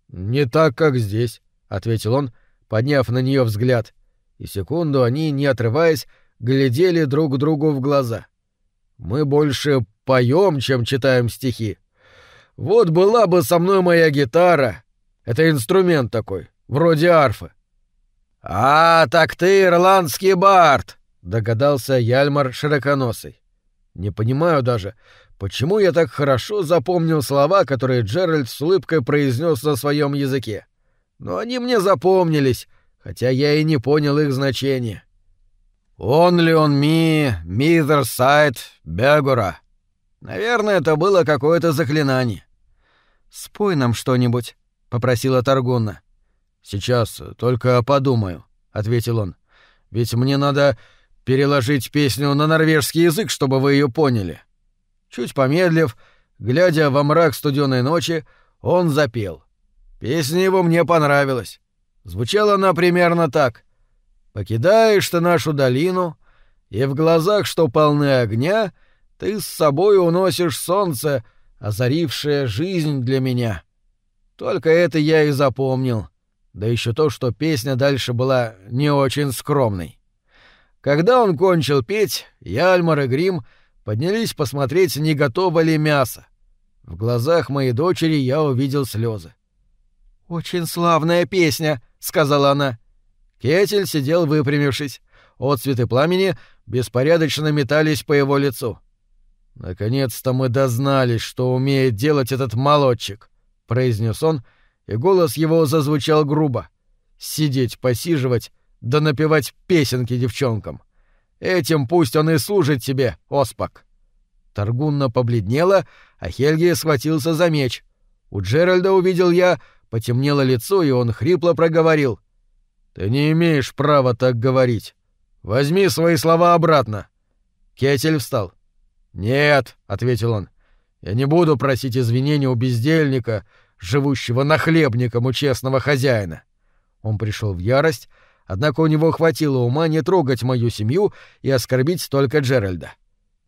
«Не так, как здесь», — ответил он, подняв на нее взгляд. И секунду они, не отрываясь, глядели друг другу в глаза. «Мы больше поем, чем читаем стихи. Вот была бы со мной моя гитара. Это инструмент такой, вроде арфы. А, так ты ирландский бард, догадался Яльмар широконосый. Не понимаю даже, почему я так хорошо запомнил слова, которые Джеральд с улыбкой произнес на своем языке. Но они мне запомнились, хотя я и не понял их значения. «Он ли он ми, мидер сайт, бегура?» Наверное, это было какое-то заклинание. «Спой нам что-нибудь», — попросила Таргунна. «Сейчас только подумаю», — ответил он. «Ведь мне надо переложить песню на норвежский язык, чтобы вы ее поняли». Чуть помедлив, глядя во мрак студеной ночи, он запел. Песня его мне понравилась. Звучала она примерно так. «Покидаешь ты нашу долину, и в глазах, что полны огня, ты с собой уносишь солнце, озарившее жизнь для меня». Только это я и запомнил. Да еще то, что песня дальше была не очень скромной. Когда он кончил петь, Яльмар и Грим поднялись посмотреть, не готово ли мясо. В глазах моей дочери я увидел слезы. «Очень славная песня», — сказала она. Кетель сидел выпрямившись. Отцветы пламени беспорядочно метались по его лицу. «Наконец-то мы дознались, что умеет делать этот молодчик», — произнес он, и голос его зазвучал грубо. «Сидеть, посиживать, да напевать песенки девчонкам. Этим пусть он и служит тебе, Оспак». Торгунна побледнела, а Хельги схватился за меч. У Джеральда увидел я, потемнело лицо, и он хрипло проговорил. «Ты не имеешь права так говорить. Возьми свои слова обратно». Кетель встал. «Нет», — ответил он, — «я не буду просить извинения у бездельника, живущего нахлебником у честного хозяина». Он пришел в ярость, однако у него хватило ума не трогать мою семью и оскорбить только Джеральда.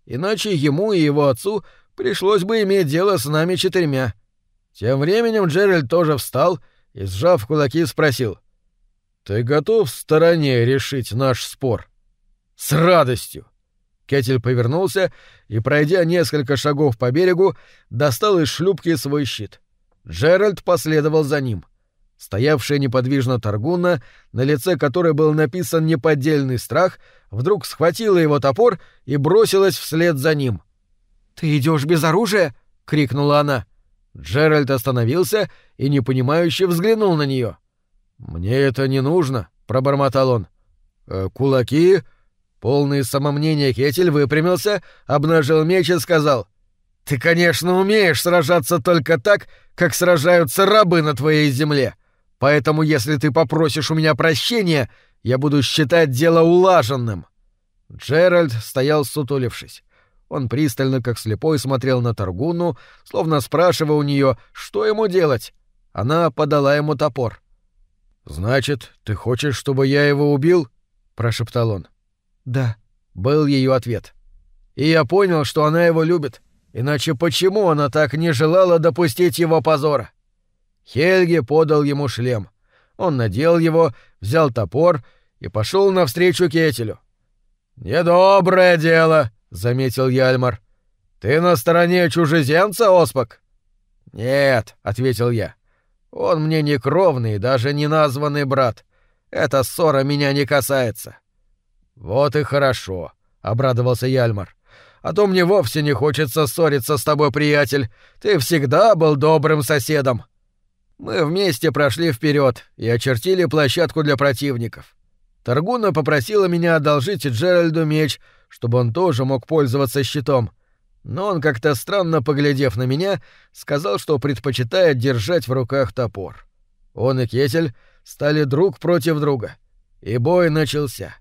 Иначе ему и его отцу пришлось бы иметь дело с нами четырьмя. Тем временем Джеральд тоже встал и, сжав кулаки, спросил. «Ты готов в стороне решить наш спор?» «С радостью!» Кетель повернулся и, пройдя несколько шагов по берегу, достал из шлюпки свой щит. Джеральд последовал за ним. Стоявшая неподвижно Таргуна, на лице которой был написан неподдельный страх, вдруг схватила его топор и бросилась вслед за ним. «Ты идешь без оружия?» — крикнула она. Джеральд остановился и непонимающе взглянул на нее. «Мне это не нужно», — пробормотал он. «Э, «Кулаки?» Полный самомнения Кетель выпрямился, обнажил меч и сказал. «Ты, конечно, умеешь сражаться только так, как сражаются рабы на твоей земле. Поэтому, если ты попросишь у меня прощения, я буду считать дело улаженным». Джеральд стоял сутулившись. Он пристально, как слепой, смотрел на Торгуну, словно спрашивая у нее, что ему делать. Она подала ему топор. «Значит, ты хочешь, чтобы я его убил?» — прошептал он. «Да», — был ее ответ. И я понял, что она его любит. Иначе почему она так не желала допустить его позора? Хельги подал ему шлем. Он надел его, взял топор и пошел навстречу Кетелю. «Недоброе дело», — заметил Яльмар. «Ты на стороне чужеземца, Оспак?» «Нет», — ответил я. «Он мне не кровный, даже не названный брат. Эта ссора меня не касается». «Вот и хорошо», — обрадовался Яльмар. «А то мне вовсе не хочется ссориться с тобой, приятель. Ты всегда был добрым соседом». Мы вместе прошли вперед и очертили площадку для противников. Торгуна попросила меня одолжить Джеральду меч, чтобы он тоже мог пользоваться щитом. Но он, как-то странно поглядев на меня, сказал, что предпочитает держать в руках топор. Он и Кетель стали друг против друга, и бой начался.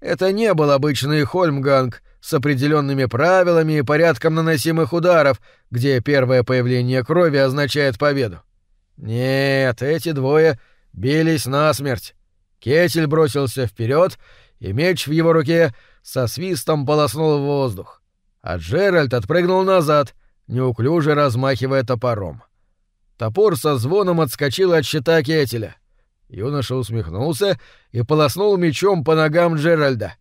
Это не был обычный Хольмганг с определенными правилами и порядком наносимых ударов, где первое появление крови означает победу. Нет, эти двое бились насмерть. Кетель бросился вперед, и меч в его руке со свистом полоснул в воздух. А Джеральд отпрыгнул назад, неуклюже размахивая топором. Топор со звоном отскочил от щита Кетеля. Юноша усмехнулся и полоснул мечом по ногам Джеральда.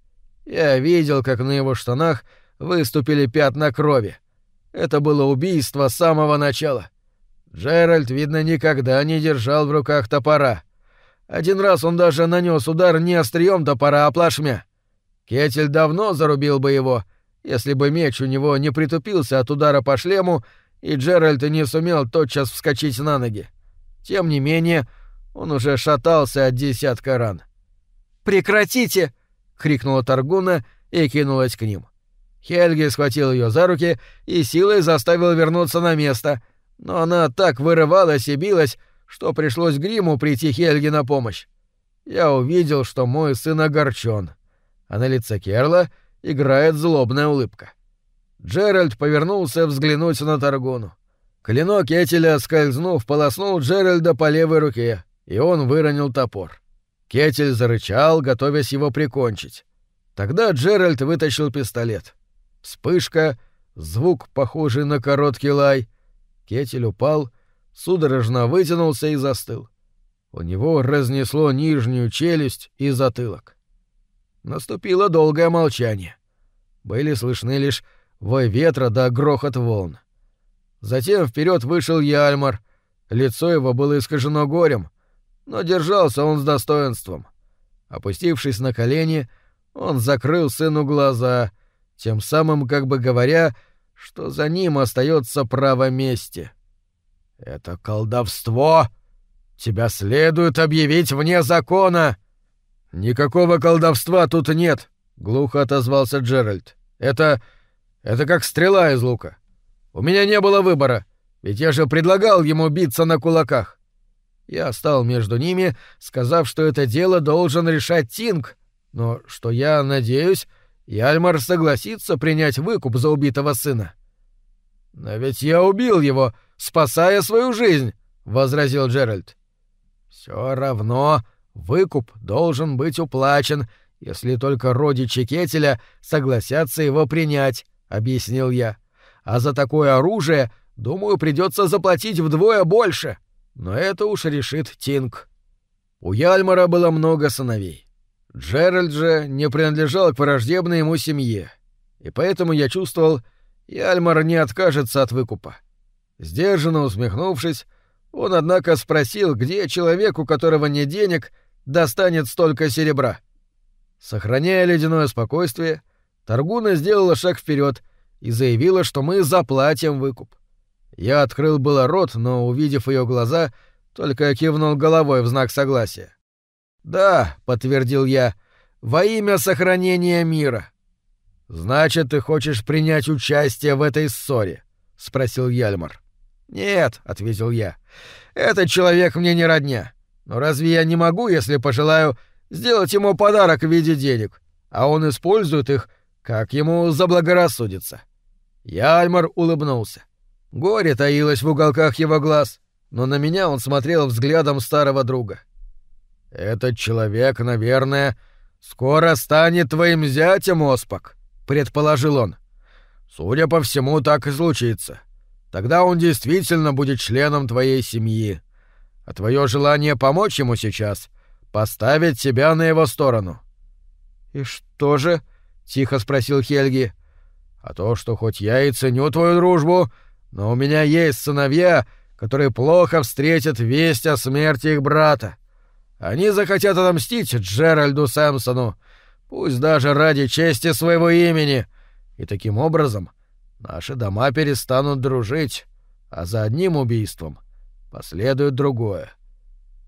Я видел, как на его штанах выступили пятна крови. Это было убийство с самого начала. Джеральд, видно, никогда не держал в руках топора. Один раз он даже нанес удар не острием топора, а плашмя. Кетель давно зарубил бы его, если бы меч у него не притупился от удара по шлему, и Джеральд не сумел тотчас вскочить на ноги. Тем не менее, он уже шатался от десятка ран. «Прекратите!» — крикнула Таргуна и кинулась к ним. Хельги схватил ее за руки и силой заставил вернуться на место, но она так вырывалась и билась, что пришлось Гриму прийти Хельге на помощь. Я увидел, что мой сын огорчен, а на лице Керла играет злобная улыбка. Джеральд повернулся взглянуть на Таргону. Клинок Кетеля, скользнув, полоснул Джеральда по левой руке, и он выронил топор. Кетель зарычал, готовясь его прикончить. Тогда Джеральд вытащил пистолет. Вспышка, звук, похожий на короткий лай. Кетель упал, судорожно вытянулся и застыл. У него разнесло нижнюю челюсть и затылок. Наступило долгое молчание. Были слышны лишь вой ветра да грохот волн. Затем вперед вышел Яльмар. Лицо его было искажено горем, но держался он с достоинством. Опустившись на колени, он закрыл сыну глаза, тем самым как бы говоря, что за ним остается право мести. «Это колдовство! Тебя следует объявить вне закона!» «Никакого колдовства тут нет», — глухо отозвался Джеральд. «Это... это как стрела из лука. У меня не было выбора, ведь я же предлагал ему биться на кулаках. Я стал между ними, сказав, что это дело должен решать Тинг, но что я надеюсь, Яльмар согласится принять выкуп за убитого сына. «Но ведь я убил его, спасая свою жизнь», — возразил Джеральд. «Все равно выкуп должен быть уплачен, если только родичи Кетеля согласятся его принять», — объяснил я. «А за такое оружие, думаю, придется заплатить вдвое больше. Но это уж решит Тинг». У Яльмара было много сыновей. Джеральд же не принадлежал к враждебной ему семье, и поэтому я чувствовал, Яльмар не откажется от выкупа. Сдержанно усмехнувшись, он, однако, спросил, где человек, у которого нет денег, достанет столько серебра. Сохраняя ледяное спокойствие, Таргуна сделала шаг вперед и заявила, что мы заплатим выкуп. Я открыл было рот, но, увидев ее глаза, только кивнул головой в знак согласия. «Да», — подтвердил я, — «во имя сохранения мира». «Значит, ты хочешь принять участие в этой ссоре?» — спросил Яльмар. «Нет», — ответил я, — «этот человек мне не родня. Но разве я не могу, если пожелаю, сделать ему подарок в виде денег, а он использует их, как ему заблагорассудится?» Яльмар улыбнулся. Горе таилось в уголках его глаз, но на меня он смотрел взглядом старого друга. «Этот человек, наверное, скоро станет твоим зятем, Оспак», — предположил он. «Судя по всему, так и случится. Тогда он действительно будет членом твоей семьи. А твое желание помочь ему сейчас — поставить тебя на его сторону». «И что же?» — тихо спросил Хельги. «А то, что хоть я и ценю твою дружбу, но у меня есть сыновья, которые плохо встретят весть о смерти их брата. Они захотят отомстить Джеральду Сэмпсону, пусть даже ради чести своего имени, и таким образом наши дома перестанут дружить, а за одним убийством последует другое.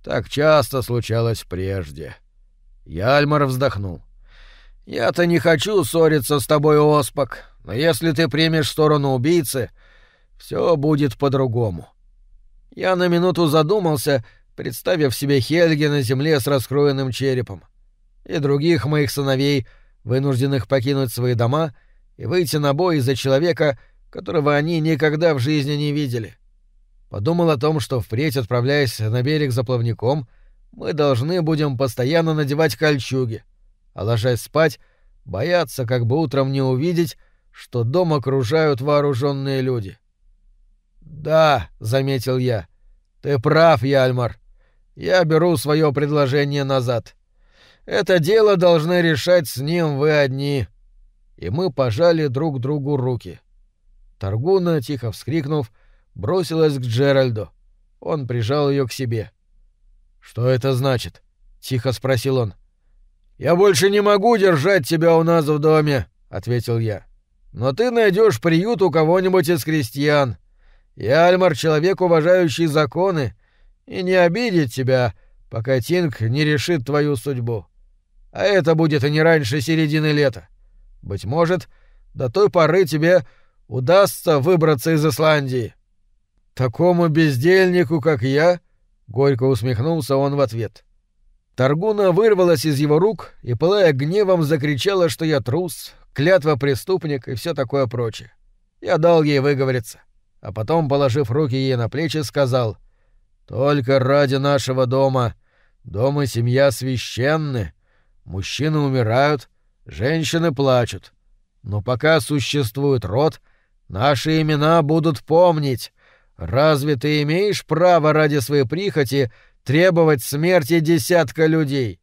Так часто случалось прежде. Яльмар вздохнул. «Я-то не хочу ссориться с тобой, Оспак, но если ты примешь сторону убийцы, все будет по-другому». Я на минуту задумался — представив себе Хельги на земле с раскроенным черепом, и других моих сыновей, вынужденных покинуть свои дома и выйти на бой из-за человека, которого они никогда в жизни не видели. Подумал о том, что впредь, отправляясь на берег за плавником, мы должны будем постоянно надевать кольчуги, а ложась спать, бояться, как бы утром не увидеть, что дом окружают вооруженные люди. «Да», — заметил я, — «ты прав, Яльмар. Я беру свое предложение назад. Это дело должны решать с ним вы одни. И мы пожали друг другу руки. Таргуна, тихо вскрикнув, бросилась к Джеральду. Он прижал ее к себе. «Что это значит?» — тихо спросил он. «Я больше не могу держать тебя у нас в доме», — ответил я. «Но ты найдешь приют у кого-нибудь из крестьян. Я, Альмар, человек, уважающий законы, и не обидит тебя, пока Тинг не решит твою судьбу. А это будет и не раньше середины лета. Быть может, до той поры тебе удастся выбраться из Исландии. Такому бездельнику, как я, горько усмехнулся он в ответ. Таргуна вырвалась из его рук и, пылая гневом, закричала, что я трус, клятва преступник и все такое прочее. Я дал ей выговориться, а потом, положив руки ей на плечи, сказал «Только ради нашего дома. Дом и семья священны. Мужчины умирают, женщины плачут. Но пока существует род, наши имена будут помнить. Разве ты имеешь право ради своей прихоти требовать смерти десятка людей?»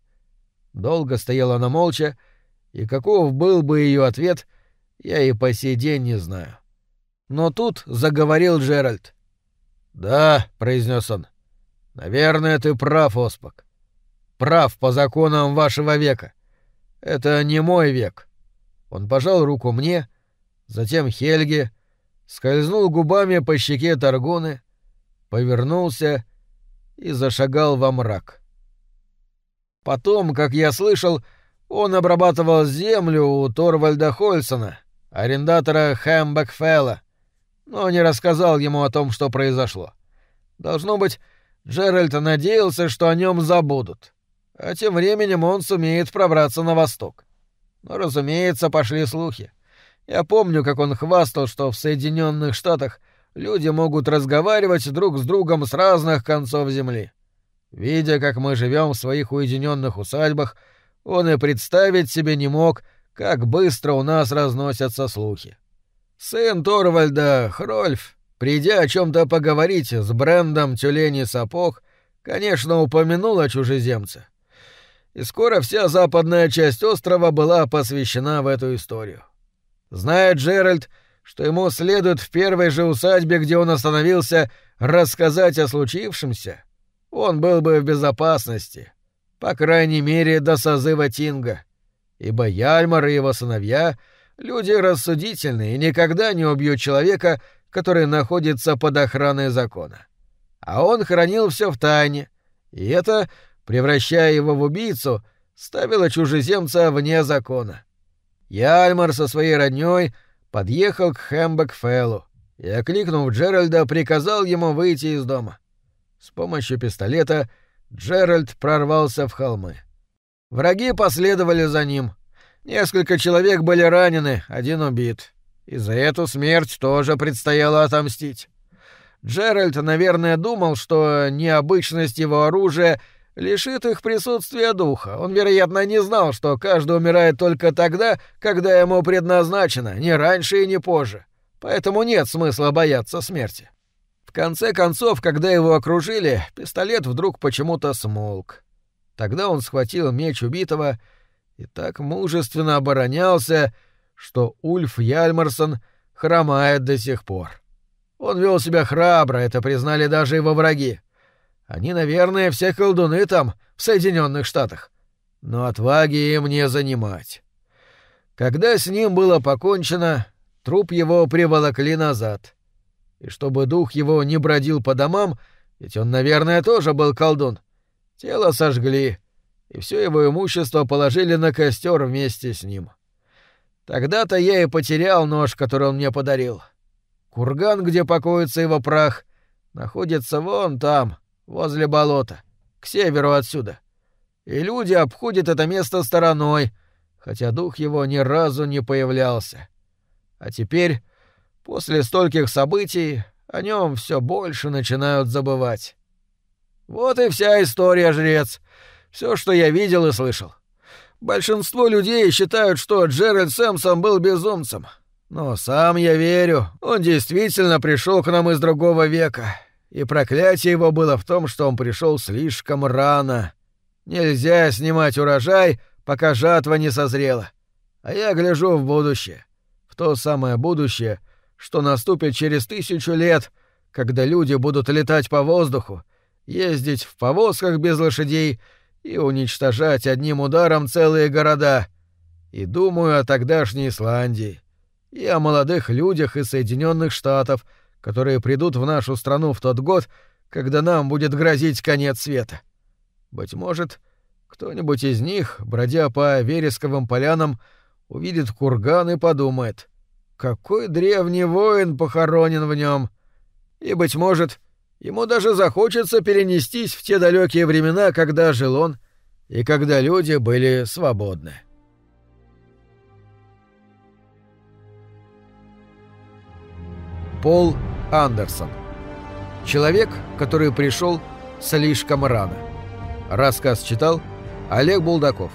Долго стояла она молча, и каков был бы ее ответ, я и по сей день не знаю. Но тут заговорил Джеральд. «Да», — произнес он, — «наверное, ты прав, Оспак. Прав по законам вашего века. Это не мой век». Он пожал руку мне, затем Хельге, скользнул губами по щеке Таргуны, повернулся и зашагал во мрак. Потом, как я слышал, он обрабатывал землю у Торвальда Хольсона, арендатора Хэмбекфелла, но не рассказал ему о том, что произошло. Должно быть, Джеральд надеялся, что о нем забудут. А тем временем он сумеет пробраться на восток. Но, разумеется, пошли слухи. Я помню, как он хвастал, что в Соединенных Штатах люди могут разговаривать друг с другом с разных концов земли. Видя, как мы живем в своих уединенных усадьбах, он и представить себе не мог, как быстро у нас разносятся слухи. Сын Торвальда, Хрольф, придя о чем-то поговорить с брендом тюлени сапог, конечно, упомянул о чужеземце. И скоро вся западная часть острова была посвящена в эту историю. Знает Джеральд, что ему следует в первой же усадьбе, где он остановился, рассказать о случившемся, он был бы в безопасности, по крайней мере, до созыва Тинга, ибо Яльмар и его сыновья — Люди рассудительные и никогда не убьют человека, который находится под охраной закона. А он хранил все в тайне, и это, превращая его в убийцу, ставило чужеземца вне закона. Яльмар со своей роднёй подъехал к Хэмбекфеллу и, окликнув Джеральда, приказал ему выйти из дома. С помощью пистолета Джеральд прорвался в холмы. Враги последовали за ним — Несколько человек были ранены, один убит. И за эту смерть тоже предстояло отомстить. Джеральд, наверное, думал, что необычность его оружия лишит их присутствия духа. Он, вероятно, не знал, что каждый умирает только тогда, когда ему предназначено, не раньше и не позже. Поэтому нет смысла бояться смерти. В конце концов, когда его окружили, пистолет вдруг почему-то смолк. Тогда он схватил меч убитого и так мужественно оборонялся, что Ульф Яльмарсон хромает до сих пор. Он вел себя храбро, это признали даже его враги. Они, наверное, все колдуны там, в Соединенных Штатах. Но отваги им не занимать. Когда с ним было покончено, труп его приволокли назад. И чтобы дух его не бродил по домам, ведь он, наверное, тоже был колдун, тело сожгли, и все его имущество положили на костер вместе с ним. Тогда-то я и потерял нож, который он мне подарил. Курган, где покоится его прах, находится вон там, возле болота, к северу отсюда. И люди обходят это место стороной, хотя дух его ни разу не появлялся. А теперь, после стольких событий, о нем все больше начинают забывать. Вот и вся история, жрец. Все, что я видел и слышал. Большинство людей считают, что Джеральд Сэмпсон был безумцем. Но сам я верю, он действительно пришел к нам из другого века. И проклятие его было в том, что он пришел слишком рано. Нельзя снимать урожай, пока жатва не созрела. А я гляжу в будущее. В то самое будущее, что наступит через тысячу лет, когда люди будут летать по воздуху, ездить в повозках без лошадей и уничтожать одним ударом целые города. И думаю о тогдашней Исландии, и о молодых людях из Соединенных Штатов, которые придут в нашу страну в тот год, когда нам будет грозить конец света. Быть может, кто-нибудь из них, бродя по вересковым полянам, увидит курган и подумает, какой древний воин похоронен в нем. И, быть может, Ему даже захочется перенестись в те далекие времена, когда жил он и когда люди были свободны. Пол Андерсон. Человек, который пришел слишком рано. Рассказ читал Олег Булдаков.